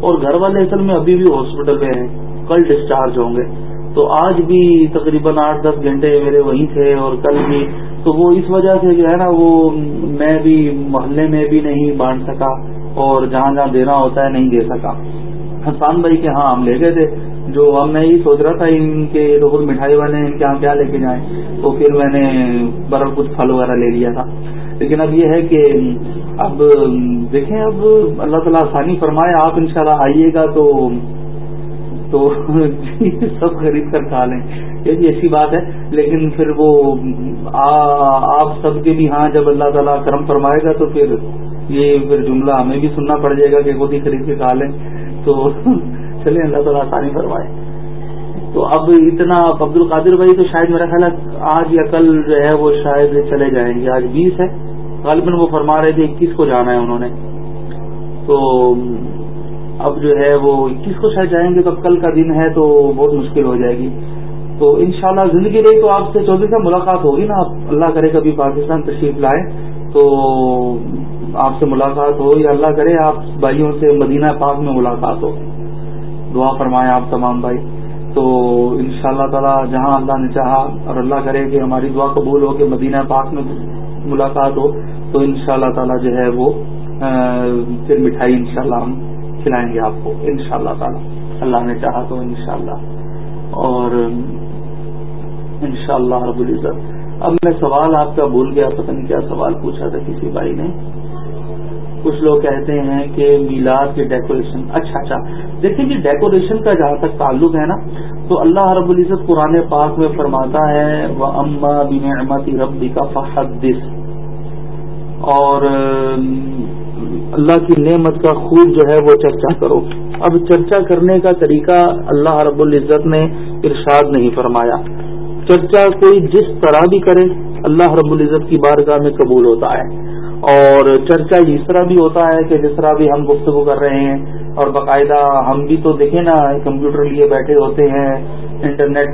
اور گھر والے اصل میں ابھی بھی ہاسپٹل میں ہیں۔ کل ڈسچارج ہوں گے۔ تو آج بھی تقریباً آٹھ دس گھنٹے میرے وہیں تھے اور کل بھی تو وہ اس وجہ سے جو ہے نا وہ میں بھی محلے میں بھی نہیں بانٹ سکا اور جہاں جہاں دینا ہوتا ہے نہیں دے سکا۔ حسان بھائی کے ہاں ہم لے گئے تھے۔ جو اب میں یہی سوچ رہا تھا ان کے تو خود مٹھائی والے ان کے یہاں کیا لے کے جائیں۔ تو پھر میں نے برف کچھ پھل وغیرہ لے لیا تھا۔ لیکن اب یہ ہے کہ اب دیکھیں، اب اللہ تعالیٰ آسانی فرمائے، آپ انشاءاللہ آئیے گا تو تو سب خرید کر کھا لیں۔ یہ بھی ایسی بات ہے، لیکن پھر وہ آپ سب کے بھی ہاں جب اللہ تعالیٰ کرم فرمائے گا تو پھر یہ پھر جملہ ہمیں بھی سننا پڑ جائے گا کہ خود ہی خرید کے کھا لیں۔ تو چلے اللہ تعالیٰ آسانی فرمائے۔ تو اب اتنا عبد القادر بھائی تو شاید میرا خیال ہے، آج یا کل جو ہے وہ شاید چلے جائیں گے۔ آج بیس ہے۔ غالباً وہ فرما رہے تھے، اکیس کو جانا ہے انہوں نے۔ تو اب جو ہے وہ اکیس کو شاید جائیں گے تو اب کل کا دن ہے تو بہت مشکل ہو جائے گی۔ تو انشاءاللہ زندگی رہی تو آپ سے چودہ سے ملاقات ہوگی نا۔ آپ اللہ کرے کبھی پاکستان تشریف لائیں تو آپ سے ملاقات ہو یا اللہ کرے آپ بھائیوں سے مدینہ پاک میں ملاقات ہو۔ دعا فرمائے آپ تمام بھائی۔ تو ان شاء اللہ تعالیٰ جہاں اللہ نے چاہا اور اللہ کرے کہ ہماری دعا قبول ہو کہ مدینہ پاک میں ملاقات ہو تو ان شاء اللہ تعالیٰ جو ہے وہ پھر مٹھائی ان شاء اللہ ہم کھلائیں گے آپ کو ان شاء اللہ تعالیٰ۔ اللہ نے چاہا تو ان شاء اللہ اور ان شاء اللہ رب العزت۔ اب میں سوال آپ کا بھول گیا، پتہ نہیں کیا سوال پوچھا تھا کسی بھائی نے۔ کچھ لوگ کہتے ہیں کہ میلاد کے ڈیکوریشن اچھا اچھا۔ دیکھیں جی ڈیکوریشن کا جہاں تک تعلق ہے نا، تو اللہ رب العزت قرآن پاک میں فرماتا ہے وہ اما بن احمدی ربی کا فحدث۔ اور اللہ کی نعمت کا خوب جو ہے وہ چرچا کرو۔ اب چرچا کرنے کا طریقہ اللہ رب العزت نے ارشاد نہیں فرمایا۔ چرچا کوئی جس طرح بھی کرے، اللہ رب العزت کی بارگاہ میں قبول ہوتا ہے۔ اور چرچا اس طرح بھی ہوتا ہے کہ جس طرح بھی ہم گفتگو کر رہے ہیں، اور باقاعدہ ہم بھی تو دیکھیں نا، کمپیوٹر لیے بیٹھے ہوتے ہیں، انٹرنیٹ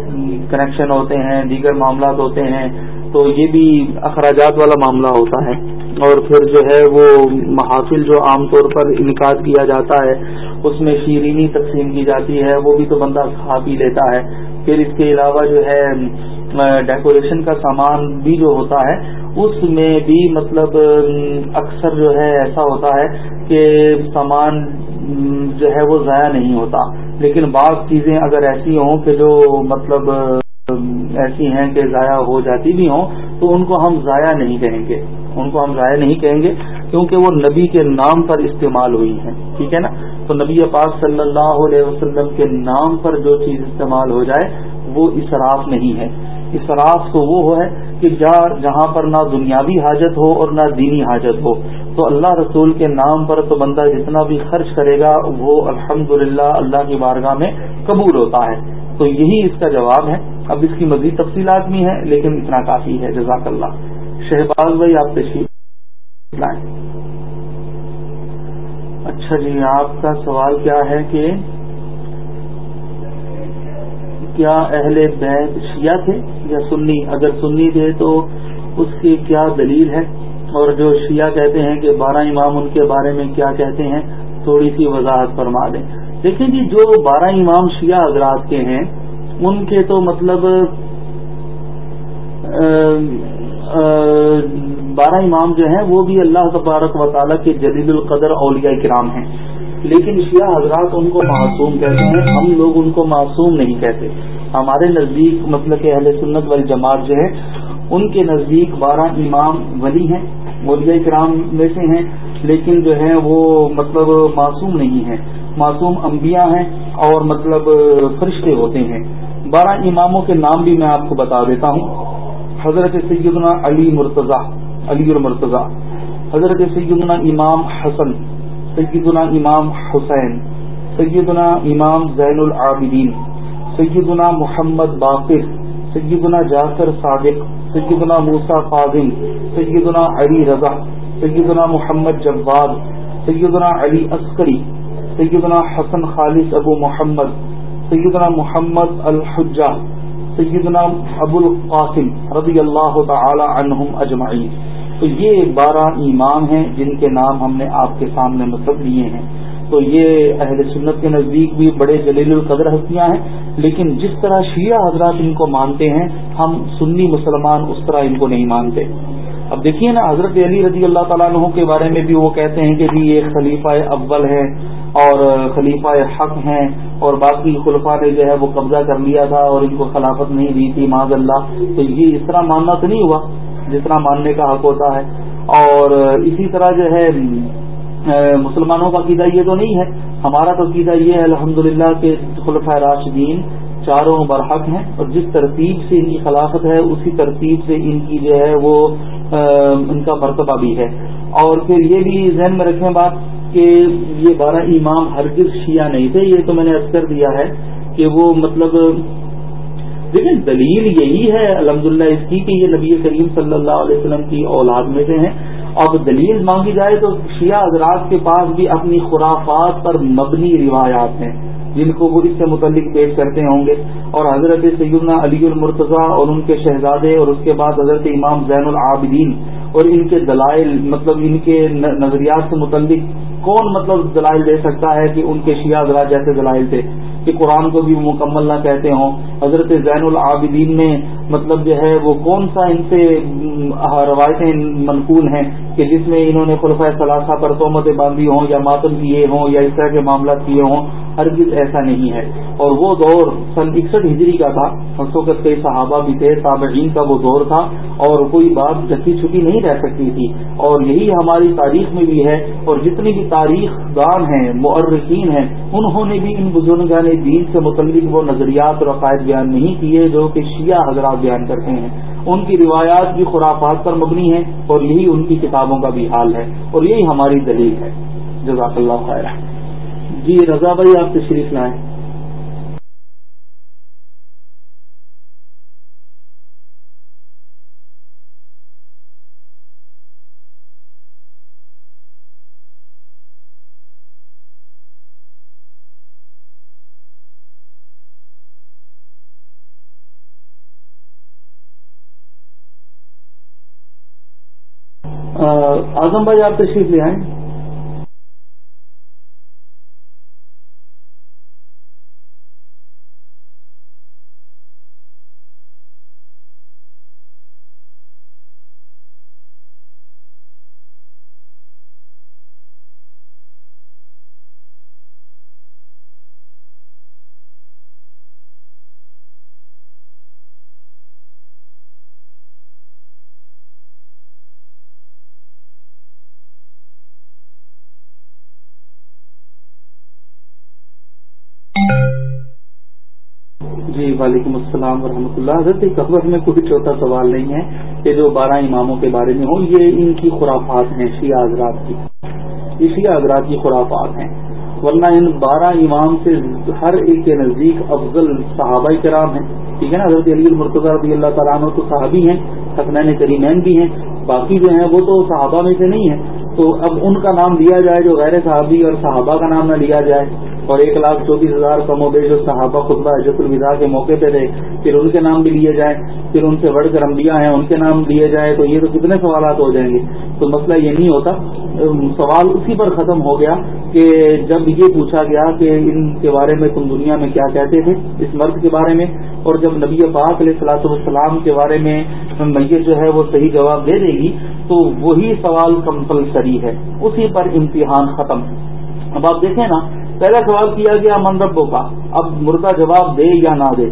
کنیکشن ہوتے ہیں، دیگر معاملات ہوتے ہیں، تو یہ بھی اخراجات والا معاملہ ہوتا ہے۔ اور پھر جو ہے وہ محافل جو عام طور پر انعقاد کیا جاتا ہے، اس میں شیرینی تقسیم کی جاتی ہے، وہ بھی تو بندہ کھا پی لیتا ہے۔ پھر اس کے علاوہ جو ہے ڈیکوریشن کا سامان بھی جو ہوتا ہے، اس میں بھی مطلب اکثر جو ہے ایسا ہوتا ہے کہ سامان جو ہے وہ ضائع نہیں ہوتا۔ لیکن بعض چیزیں اگر ایسی ہوں کہ جو مطلب ایسی ہیں کہ ضائع ہو جاتی بھی ہوں، تو ان کو ہم ضائع نہیں کہیں گے۔ ان کو ہم ضائع نہیں کہیں گے، کیونکہ وہ نبی کے نام پر استعمال ہوئی ہیں۔ ٹھیک ہے نا؟ تو نبی پاک صلی اللہ علیہ وسلم کے نام پر جو چیز استعمال ہو جائے، وہ اسراف نہیں ہے۔ اسراف تو وہ ہے کہ جہاں پر نہ دنیاوی حاجت ہو اور نہ دینی حاجت ہو۔ تو اللہ رسول کے نام پر تو بندہ جتنا بھی خرچ کرے گا، وہ الحمد اللہ کی بارگاہ میں قبول ہوتا ہے۔ تو یہی اس کا جواب ہے۔ اب اس کی مزید تفصیلات بھی ہیں، لیکن اتنا کافی ہے۔ جزاک اللہ۔ شہباز بھائی، آپ تشریف لائیں۔ اچھا جی آپ کا سوال کیا ہے کہ کیا اہل بیت شیعہ تھے یا سنی؟ اگر سنی تھے تو اس کی کیا دلیل ہے؟ اور جو شیعہ کہتے ہیں کہ بارہ امام ان کے بارے میں کیا کہتے ہیں، تھوڑی سی وضاحت فرما دیں۔ دیکھیں جی جو بارہ امام شیعہ حضرات کے ہیں، ان کے تو مطلب بارہ امام جو ہیں، وہ بھی اللہ تبارک و تعالیٰ کے جدید القدر اولیاء کرام ہیں۔ لیکن شیعہ حضرات ان کو معصوم کہتے ہیں، ہم لوگ ان کو معصوم نہیں کہتے۔ ہمارے نزدیک مطلب کہ اہل سنت والی جماعت جو ہے ان کے نزدیک بارہ امام ولی ہیں ولیہ کرام میں سے ہیں، لیکن جو ہے وہ مطلب معصوم نہیں ہیں۔ معصوم انبیاء ہیں اور مطلب فرشتے ہوتے ہیں۔ بارہ اماموں کے نام بھی میں آپ کو بتا دیتا ہوں۔ حضرت سیدنا علی مرتضی، علی المرتضی، حضرت سیدنا امام حسن، سیدنا امام حسین، سیدنا امام زین العابدین سیدنا محمد باقر، سیدنا جعفر صادق، سیدنا موسا فاضل سیدنا علی رضا، سیدنا محمد جواد، سیدنا علی عسکری سیدنا حسن خالص ابو محمد، سیدنا محمد الحجہ سیدنا ابو القاسم رضی اللہ تعالی عنہم اجمعین۔ تو یہ بارہ امام ہیں جن کے نام ہم نے آپ کے سامنے مطلب لیے ہیں۔ تو یہ اہل سنت کے نزدیک بھی بڑے جلیل القدر ہستیاں ہیں۔ لیکن جس طرح شیعہ حضرات ان کو مانتے ہیں، ہم سنی مسلمان اس طرح ان کو نہیں مانتے۔ اب دیکھیے نا، حضرت علی رضی اللہ تعالیٰ عنہ کے بارے میں بھی وہ کہتے ہیں کہ جی یہ خلیفہ اول ہے۔ اور خلیفہ حق ہیں اور باقی خلفا نے جو ہے وہ قبضہ کر لیا تھا اور ان کو خلافت نہیں دی تھی معذ اللہ۔ تو یہ اس طرح ماننا تو نہیں ہوا جتنا ماننے کا حق ہوتا ہے۔ اور اسی طرح جو ہے مسلمانوں کا عقیدہ یہ تو نہیں ہے۔ ہمارا تو عقیدہ یہ ہے الحمد للہ کہ خلفۂ راشدین چاروں برحق ہیں اور جس ترتیب سے ان کی خلافت ہے، اسی ترتیب سے ان کی جو ہے وہ ان کا مرتبہ بھی ہے۔ اور پھر یہ بھی ذہن میں رکھیں بات کہ یہ بارہ امام ہرگز شیعہ نہیں تھے، یہ تو میں نے کر دیا ہے کہ وہ مطلب لیکن دلیل یہی ہے الحمد اس کی کہ یہ نبی کریم صلی اللہ علیہ وسلم کی اولاد میں سے ہیں۔ اب دلیل مانگی جائے تو شیعہ حضرات کے پاس بھی اپنی خرافات پر مبنی روایات ہیں، جن کو وہ اس سے متعلق پیش کرتے ہوں گے۔ اور حضرت سیدنا علی المرتضیٰ اور ان کے شہزادے اور اس کے بعد حضرت امام زین العابدین اور ان کے دلائل مطلب ان کے نظریات سے متعلق کون مطلب دلائل دے سکتا ہے کہ ان کے شیعہ ذرا جیسے دلائل تھے کہ قرآن کو بھی مکمل نہ کہتے ہوں؟ حضرت زین العابدین میں مطلب جو ہے وہ کون سا ان سے روایتیں منقول ہیں؟ کہ جس میں انہوں نے خلفۂ ثلاثہ پر تومتیں باندھی ہوں یا ماتم کیے ہوں یا اس طرح کے معاملات کیے ہوں، ہرگز ایسا نہیں ہے۔ اور وہ دور سن اکسٹھ ہجری کا تھا اس وقت کئی صحابہ بھی تھے، تابعین کا وہ دور تھا، اور کوئی بات جھکی چھٹی نہیں رہ سکتی تھی۔ اور یہی ہماری تاریخ میں بھی ہے، اور جتنی بھی تاریخ دان ہیں مرقین ہیں، انہوں نے بھی ان بزرگان دین سے متعلق وہ نظریات اور عقائد بیان نہیں کیے جو کہ شیعہ حضرات بیان کرتے ہیں۔ ان کی روایات بھی خرافات پر مبنی ہیں اور یہی ان کی کتابوں کا بھی حال ہے اور یہی ہماری دلیل ہے۔ جزاک اللہ خیر جی رضا بھائی، آپ تشریف لائیں۔ اعظم بھائی آپ تشریف لے آئیں جی وعلیکم السلام ورحمۃ اللہ حضرت خبر میں کوئی چھوٹا سوال نہیں ہے کہ جو بارہ اماموں کے بارے میں ہوں، یہ ان کی خرافات ہیں، شیعہ حضرات کی۔ یہ شیعہ حضرات کی خرافات ہیں۔ ورنہ ان بارہ امام سے ہر ایک کے نزدیک افضل صحابہ کرام ہیں۔ ٹھیک ہے نا؟ حضرت علی المرتضی رضی اللہ تعالیٰ عنہ تو صحابی ہیں، حسنین کریمین بھی ہیں، باقی جو ہیں وہ تو صحابہ میں سے نہیں ہیں۔ تو اب ان کا نام لیا جائے جو غیر صحابی اور صحابہ کا نام نہ لیا جائے۔ اور ایک لاکھ چوبیس ہزار کم و بیش جو صحابہ خطبہ حجت الوداع کے موقع پہ تھے پھر ان کے نام بھی لیے جائیں، پھر ان سے بڑھ کر انبیاء ہیں، ان کے نام لیے جائیں، تو یہ تو کتنے سوالات ہو جائیں گے؟ تو مسئلہ یہ نہیں ہوتا۔ سوال اسی پر ختم ہو گیا کہ جب یہ پوچھا گیا کہ ان کے بارے میں تم دنیا میں کیا کہتے تھے، اس مرد کے بارے میں، اور جب نبی پاک علیہ صلاح والسلام کے بارے میں میت جو ہے وہ صحیح جواب دے دے گی، تو وہی سوال کمپلسری ہے، اسی پر امتحان ختم۔ اب آپ دیکھیں نا پہلا سوال کیا گیا مندبوں کا۔ اب مردہ جواب دے یا نہ دے؟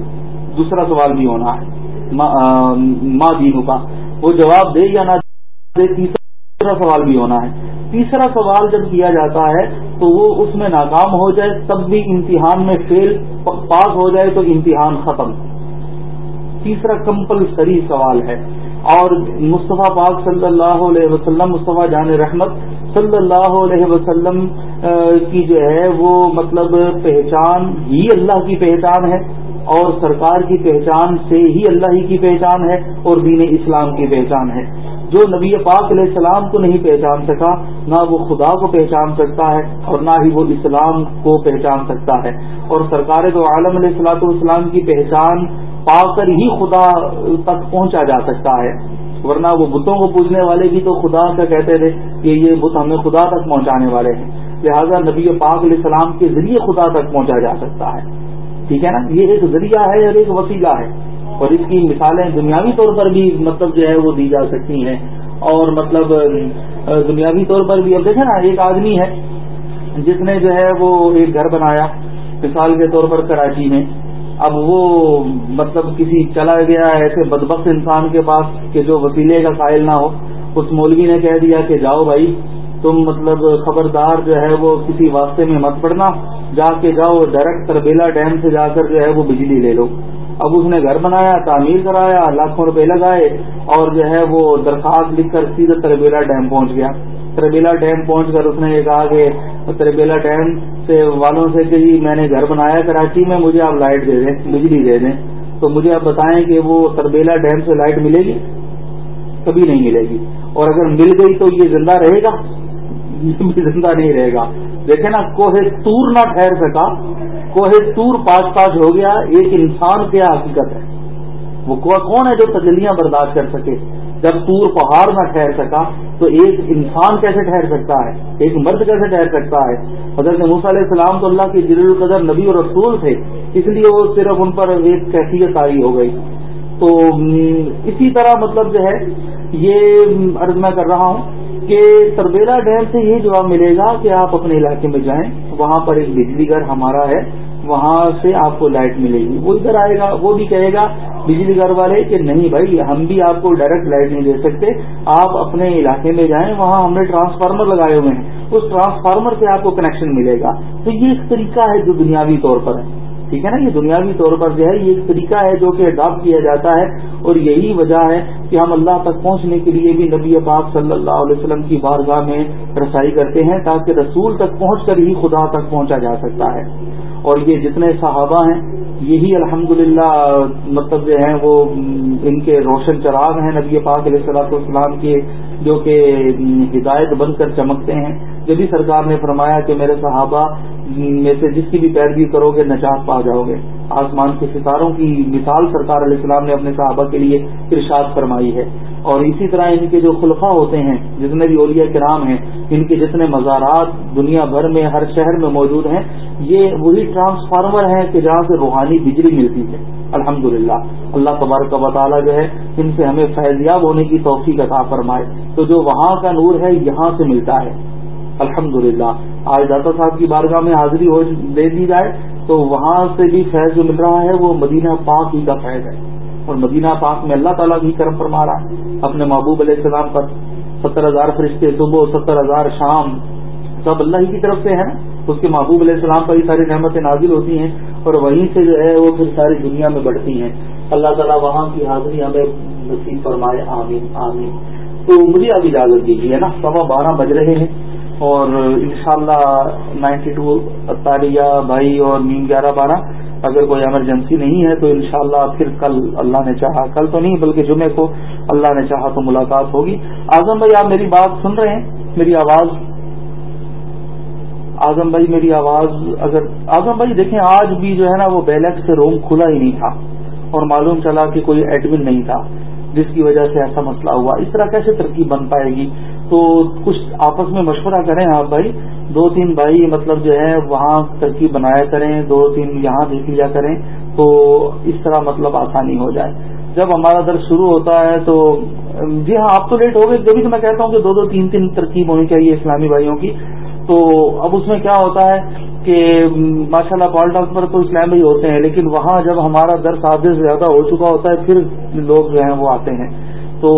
دوسرا سوال بھی ہونا ہے۔ ماں دینوں کا۔ وہ جواب دے یا نہ دے، تیسرا سوال بھی ہونا ہے۔ تیسرا سوال جب کیا جاتا ہے تو وہ اس میں ناکام ہو جائے، تب بھی امتحان میں فیل پاس ہو جائے تو امتحان ختم۔ تیسرا کمپلسری سوال ہے۔ اور مصطفیٰ پاک صلی اللہ علیہ وسلم، مصطفیٰ جان رحمت صلی اللہ علیہ وسلم کی جو ہے وہ مطلب پہچان ہی اللہ کی پہچان ہے اور سرکار کی پہچان سے ہی اللہ ہی کی پہچان ہے اور دین اسلام کی پہچان ہے۔ جو نبی پاک علیہ السلام کو نہیں پہچان سکا، نہ وہ خدا کو پہچان سکتا ہے اور نہ ہی وہ اسلام کو پہچان سکتا ہے۔ اور سرکار تو عالم علیہ السلاۃ والسلام کی پہچان پا کر ہی خدا تک پہنچا جا سکتا ہے۔ ورنہ وہ بتوں کو پوجنے والے بھی تو خدا کا کہتے تھے کہ یہ بت ہمیں خدا تک پہنچانے والے ہیں۔ لہذا نبی پاک علیہ السلام کے ذریعے خدا تک پہنچا جا سکتا ہے۔ ٹھیک ہے نا؟ یہ ایک ذریعہ ہے اور ایک وسیلہ ہے۔ اور اس کی مثالیں دنیاوی طور پر بھی مطلب جو ہے وہ دی جا سکتی ہیں۔ اور مطلب دنیاوی طور پر بھی، اب دیکھیں نا، ایک آدمی ہے جس نے جو ہے وہ ایک گھر بنایا، مثال کے طور پر کراچی میں۔ اب وہ مطلب کسی چلا گیا، ایسے بدبخت انسان کے پاس کہ جو وسیلے کا قائل نہ ہو۔ اس مولوی نے کہہ دیا کہ جاؤ بھائی تم مطلب خبردار جو ہے وہ کسی واسطے میں مت پڑنا۔ جا کے جاؤ ڈائریکٹ تربیلا ڈیم سے جا کر جو ہے وہ بجلی لے لو۔ اب اس نے گھر بنایا، تعمیر کرایا، لاکھوں روپے لگائے اور جو ہے وہ درخواست لکھ کر سیدھے تربیلا ڈیم پہنچ گیا۔ تربیلا ڈیم پہنچ کر اس نے یہ کہا کہ تربیلا ڈیم سے والوں سے کہ جی میں نے گھر بنایا، کراچی میں مجھے آپ لائٹ دے دیں، بجلی دے دیں۔ تو مجھے آپ بتائیں کہ وہ تربیلا ڈیم سے لائٹ ملے گی؟ کبھی نہیں ملے گی۔ اور اگر مل گئی تو یہ زندہ رہے گا؟ بھی زندہ نہیں رہے گا۔ دیکھیں نا، کوہ تور نہ ٹھہر سکا۔ کوہ تور پاس پاس ہو گیا۔ ایک انسان کیا حقیقت ہے۔ وہ کون ہے جو تجلیاں برداشت کر سکے؟ جب تور پہاڑ نہ ٹھہر سکا، تو ایک انسان کیسے ٹھہر سکتا ہے؟ ایک مرد کیسے ٹھہر سکتا ہے؟ حضرت موسیٰ علیہ السلام تو اللہ کی جل القدر نبی اور رسول تھے، اس لیے وہ صرف ان پر ایک کیفیت آئی ہو گئی۔ تو اسی طرح مطلب جو ہے، یہ عرض میں کر رہا ہوں کہ تربیلا ڈیم سے یہ جواب ملے گا کہ آپ اپنے علاقے میں جائیں، وہاں پر ایک بجلی گھر ہمارا ہے، وہاں سے آپ کو لائٹ ملے گی۔ وہ ادھر آئے گا، وہ بھی کہے گا بجلی گھر والے کہ نہیں بھائی، ہم بھی آپ کو ڈائریکٹ لائٹ نہیں دے سکتے۔ آپ اپنے علاقے میں جائیں، وہاں ہم نے ٹرانسفارمر لگائے ہوئے ہیں۔ اس ٹرانسفارمر سے آپ کو کنیکشن ملے گا۔ تو یہ ایک طریقہ ہے جو دنیاوی طور پر ہے۔ ٹھیک ہے نا، یہ دنیاوی طور پر جو ہے یہ ایک طریقہ ہے جو کہ اڈاپٹ کیا جاتا ہے اور یہی وجہ ہے کہ ہم اللہ تک پہنچنے کے لیے بھی نبی پاک صلی اللہ علیہ وسلم کی بارگاہ میں رسائی کرتے ہیں تاکہ رسول تک پہنچ کر ہی خدا تک پہنچا جا سکتا ہے۔ اور یہ جتنے صحابہ ہیں، یہی الحمدللہ مطلب جو ہیں وہ ان کے روشن چراغ ہیں نبی پاک علیہ صلاح والسلام کے جو کہ ہدایت بن کر چمکتے ہیں۔ جبھی سرکار نے فرمایا کہ میرے صحابہ میں سے جس کی بھی پیروی کرو گے، نجات پا جاؤ گے۔ آسمان کے ستاروں کی مثال سرکار علیہ السلام نے اپنے صحابہ کے لیے ارشاد فرمائی ہے۔ اور اسی طرح ان کے جو خلفا ہوتے ہیں، جتنے بھی اولیاء کرام ہیں، ان کے جتنے مزارات دنیا بھر میں، ہر شہر میں موجود ہیں، یہ وہی ٹرانسفارمر ہیں کہ جہاں سے روحانی بجلی ملتی ہے۔ الحمد اللہ تبارک و تعالیٰ جو ہے، ان سے ہمیں فیضیاب ہونے کی توفیق عطا فرمائے۔ تو جو وہاں کا نور ہے، یہاں سے ملتا ہے۔ الحمد للہ آج داتا صاحب کی بارگاہ میں حاضری ہو دے دی جائے، تو وہاں سے بھی فیض جو مل رہا ہے، وہ مدینہ پاک ہی کا فیض ہے۔ اور مدینہ پاک میں اللہ تعالیٰ بھی کرم فرما رہا ہے۔ اپنے محبوب علیہ السلام پر ستر ہزار فرشتے صبح ستر ہزار شام سب اللہ ہی کی طرف سے ہے اس کے محبوب علیہ السلام پر ہی ساری نعمتیں نازل ہوتی ہیں۔ اور وہیں سے جو ہے وہ پھر ساری دنیا میں بڑھتی ہیں۔ اللہ تعالیٰ وہاں کی حاضری ہمیں نصیب فرمائے، آمین آمین۔ تو مجھے اب اجازت دیجیے نا؟ سوا بارہ بج رہے ہیں اور انشاءاللہ شاء نائنٹی ٹو تاریہ بھائی اور نیم گیارہ بارہ، اگر کوئی ایمرجنسی نہیں ہے تو انشاءاللہ پھر کل اللہ نے چاہا، کل تو نہیں بلکہ جمعے کو اللہ نے چاہا تو ملاقات ہوگی۔ اعظم بھائی، آپ میری بات سن رہے ہیں؟ میری آواز اعظم بھائی میری آواز اگر اعظم بھائی دیکھیں آج بھی جو ہے نا وہ بیلٹ سے روم کھلا ہی نہیں تھا اور معلوم چلا کہ کوئی ایڈمن نہیں تھا، جس کی وجہ سے ایسا مسئلہ ہوا۔ اس طرح کیسے ترکیب بن پائے گی؟ تو کچھ آپس میں مشورہ کریں آپ بھائی۔ دو تین بھائی مطلب جو ہے وہاں ترکیب بنایا کریں، دو تین یہاں دیکھ لیا کریں تو اس طرح مطلب آسانی ہو جائے۔ جب ہمارا در شروع ہوتا ہے تو جی ہاں آپ تو لیٹ ہو گئے جبھی تو میں کہتا ہوں کہ دو دو تین تین ترکیب ہونی چاہیے اسلامی بھائیوں کی۔ تو اب اس میں کیا ہوتا ہے کہ ماشاء اللہ کال ٹاک پر تو اسلام بھی ہوتے ہیں، لیکن وہاں جب ہمارا درس آدھے سے زیادہ ہو چکا ہوتا ہے، پھر لوگ جو ہیں وہ آتے ہیں۔ تو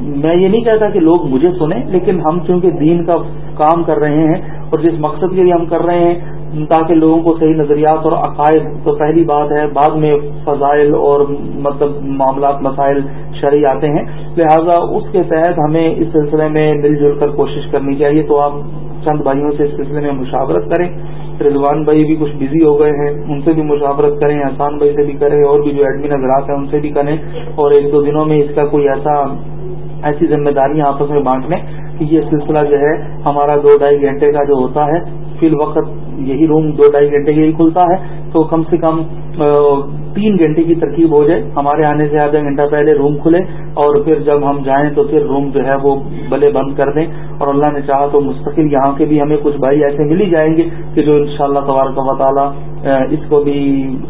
میں یہ نہیں کہتا کہ لوگ مجھے سنیں، لیکن ہم چونکہ دین کا کام کر رہے ہیں اور جس مقصد کے لیے ہم کر رہے ہیں، تاکہ لوگوں کو صحیح نظریات اور عقائد، تو پہلی بات ہے، بعد میں فضائل اور مطلب معاملات، مسائل شرعی آتے ہیں۔ لہذا اس کے تحت ہمیں اس سلسلے میں مل جل کر کوشش کرنی چاہیے۔ تو آپ چند بھائیوں سے اس سلسلے میں مشاورت کریں۔ رضوان بھائی بھی کچھ بزی ہو گئے ہیں، ان سے بھی مشاورت کریں، احسان بھائی سے بھی کریں، اور بھی جو ایڈمن حضرات ہیں ان سے بھی کریں۔ اور ایک دو دنوں میں اس کا کوئی ایسا ایسی ذمہ داریاں آپس میں بانٹ لیں کہ یہ سلسلہ جو ہے ہمارا دو ڈھائی گھنٹے کا جو ہوتا ہے، فی الوقت یہی روم دو ڈھائی گھنٹے کا ہی کھلتا ہے، تو کم سے کم تین گھنٹے کی ترکیب ہو جائے۔ ہمارے آنے سے آدھا گھنٹہ پہلے روم کھلے اور پھر جب ہم جائیں تو پھر روم جو ہے وہ بلے بند کر دیں۔ اور اللہ نے چاہا تو مستقل یہاں کے بھی ہمیں کچھ بھائی ایسے مل ہی جائیں گے کہ جو انشاءاللہ شاء اللہ و تعالیٰ اس کو بھی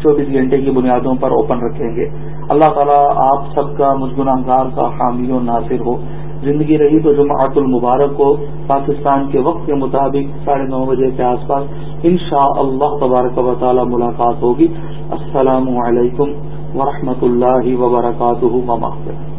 چوبیس گھنٹے کی بنیادوں پر اوپن رکھیں گے۔ اللہ تعالیٰ آپ سب کا مجگنہ گار کا حامی و ناصر ہو۔ زندگی رہی تو جماعت المبارک کو پاکستان کے وقت کے مطابق ساڑھے نو بجے کے آس پاس ان شاء اللہ تبارک و تعالی ملاقات ہوگی۔ السلام علیکم ورحمۃ اللہ وبرکاتہ۔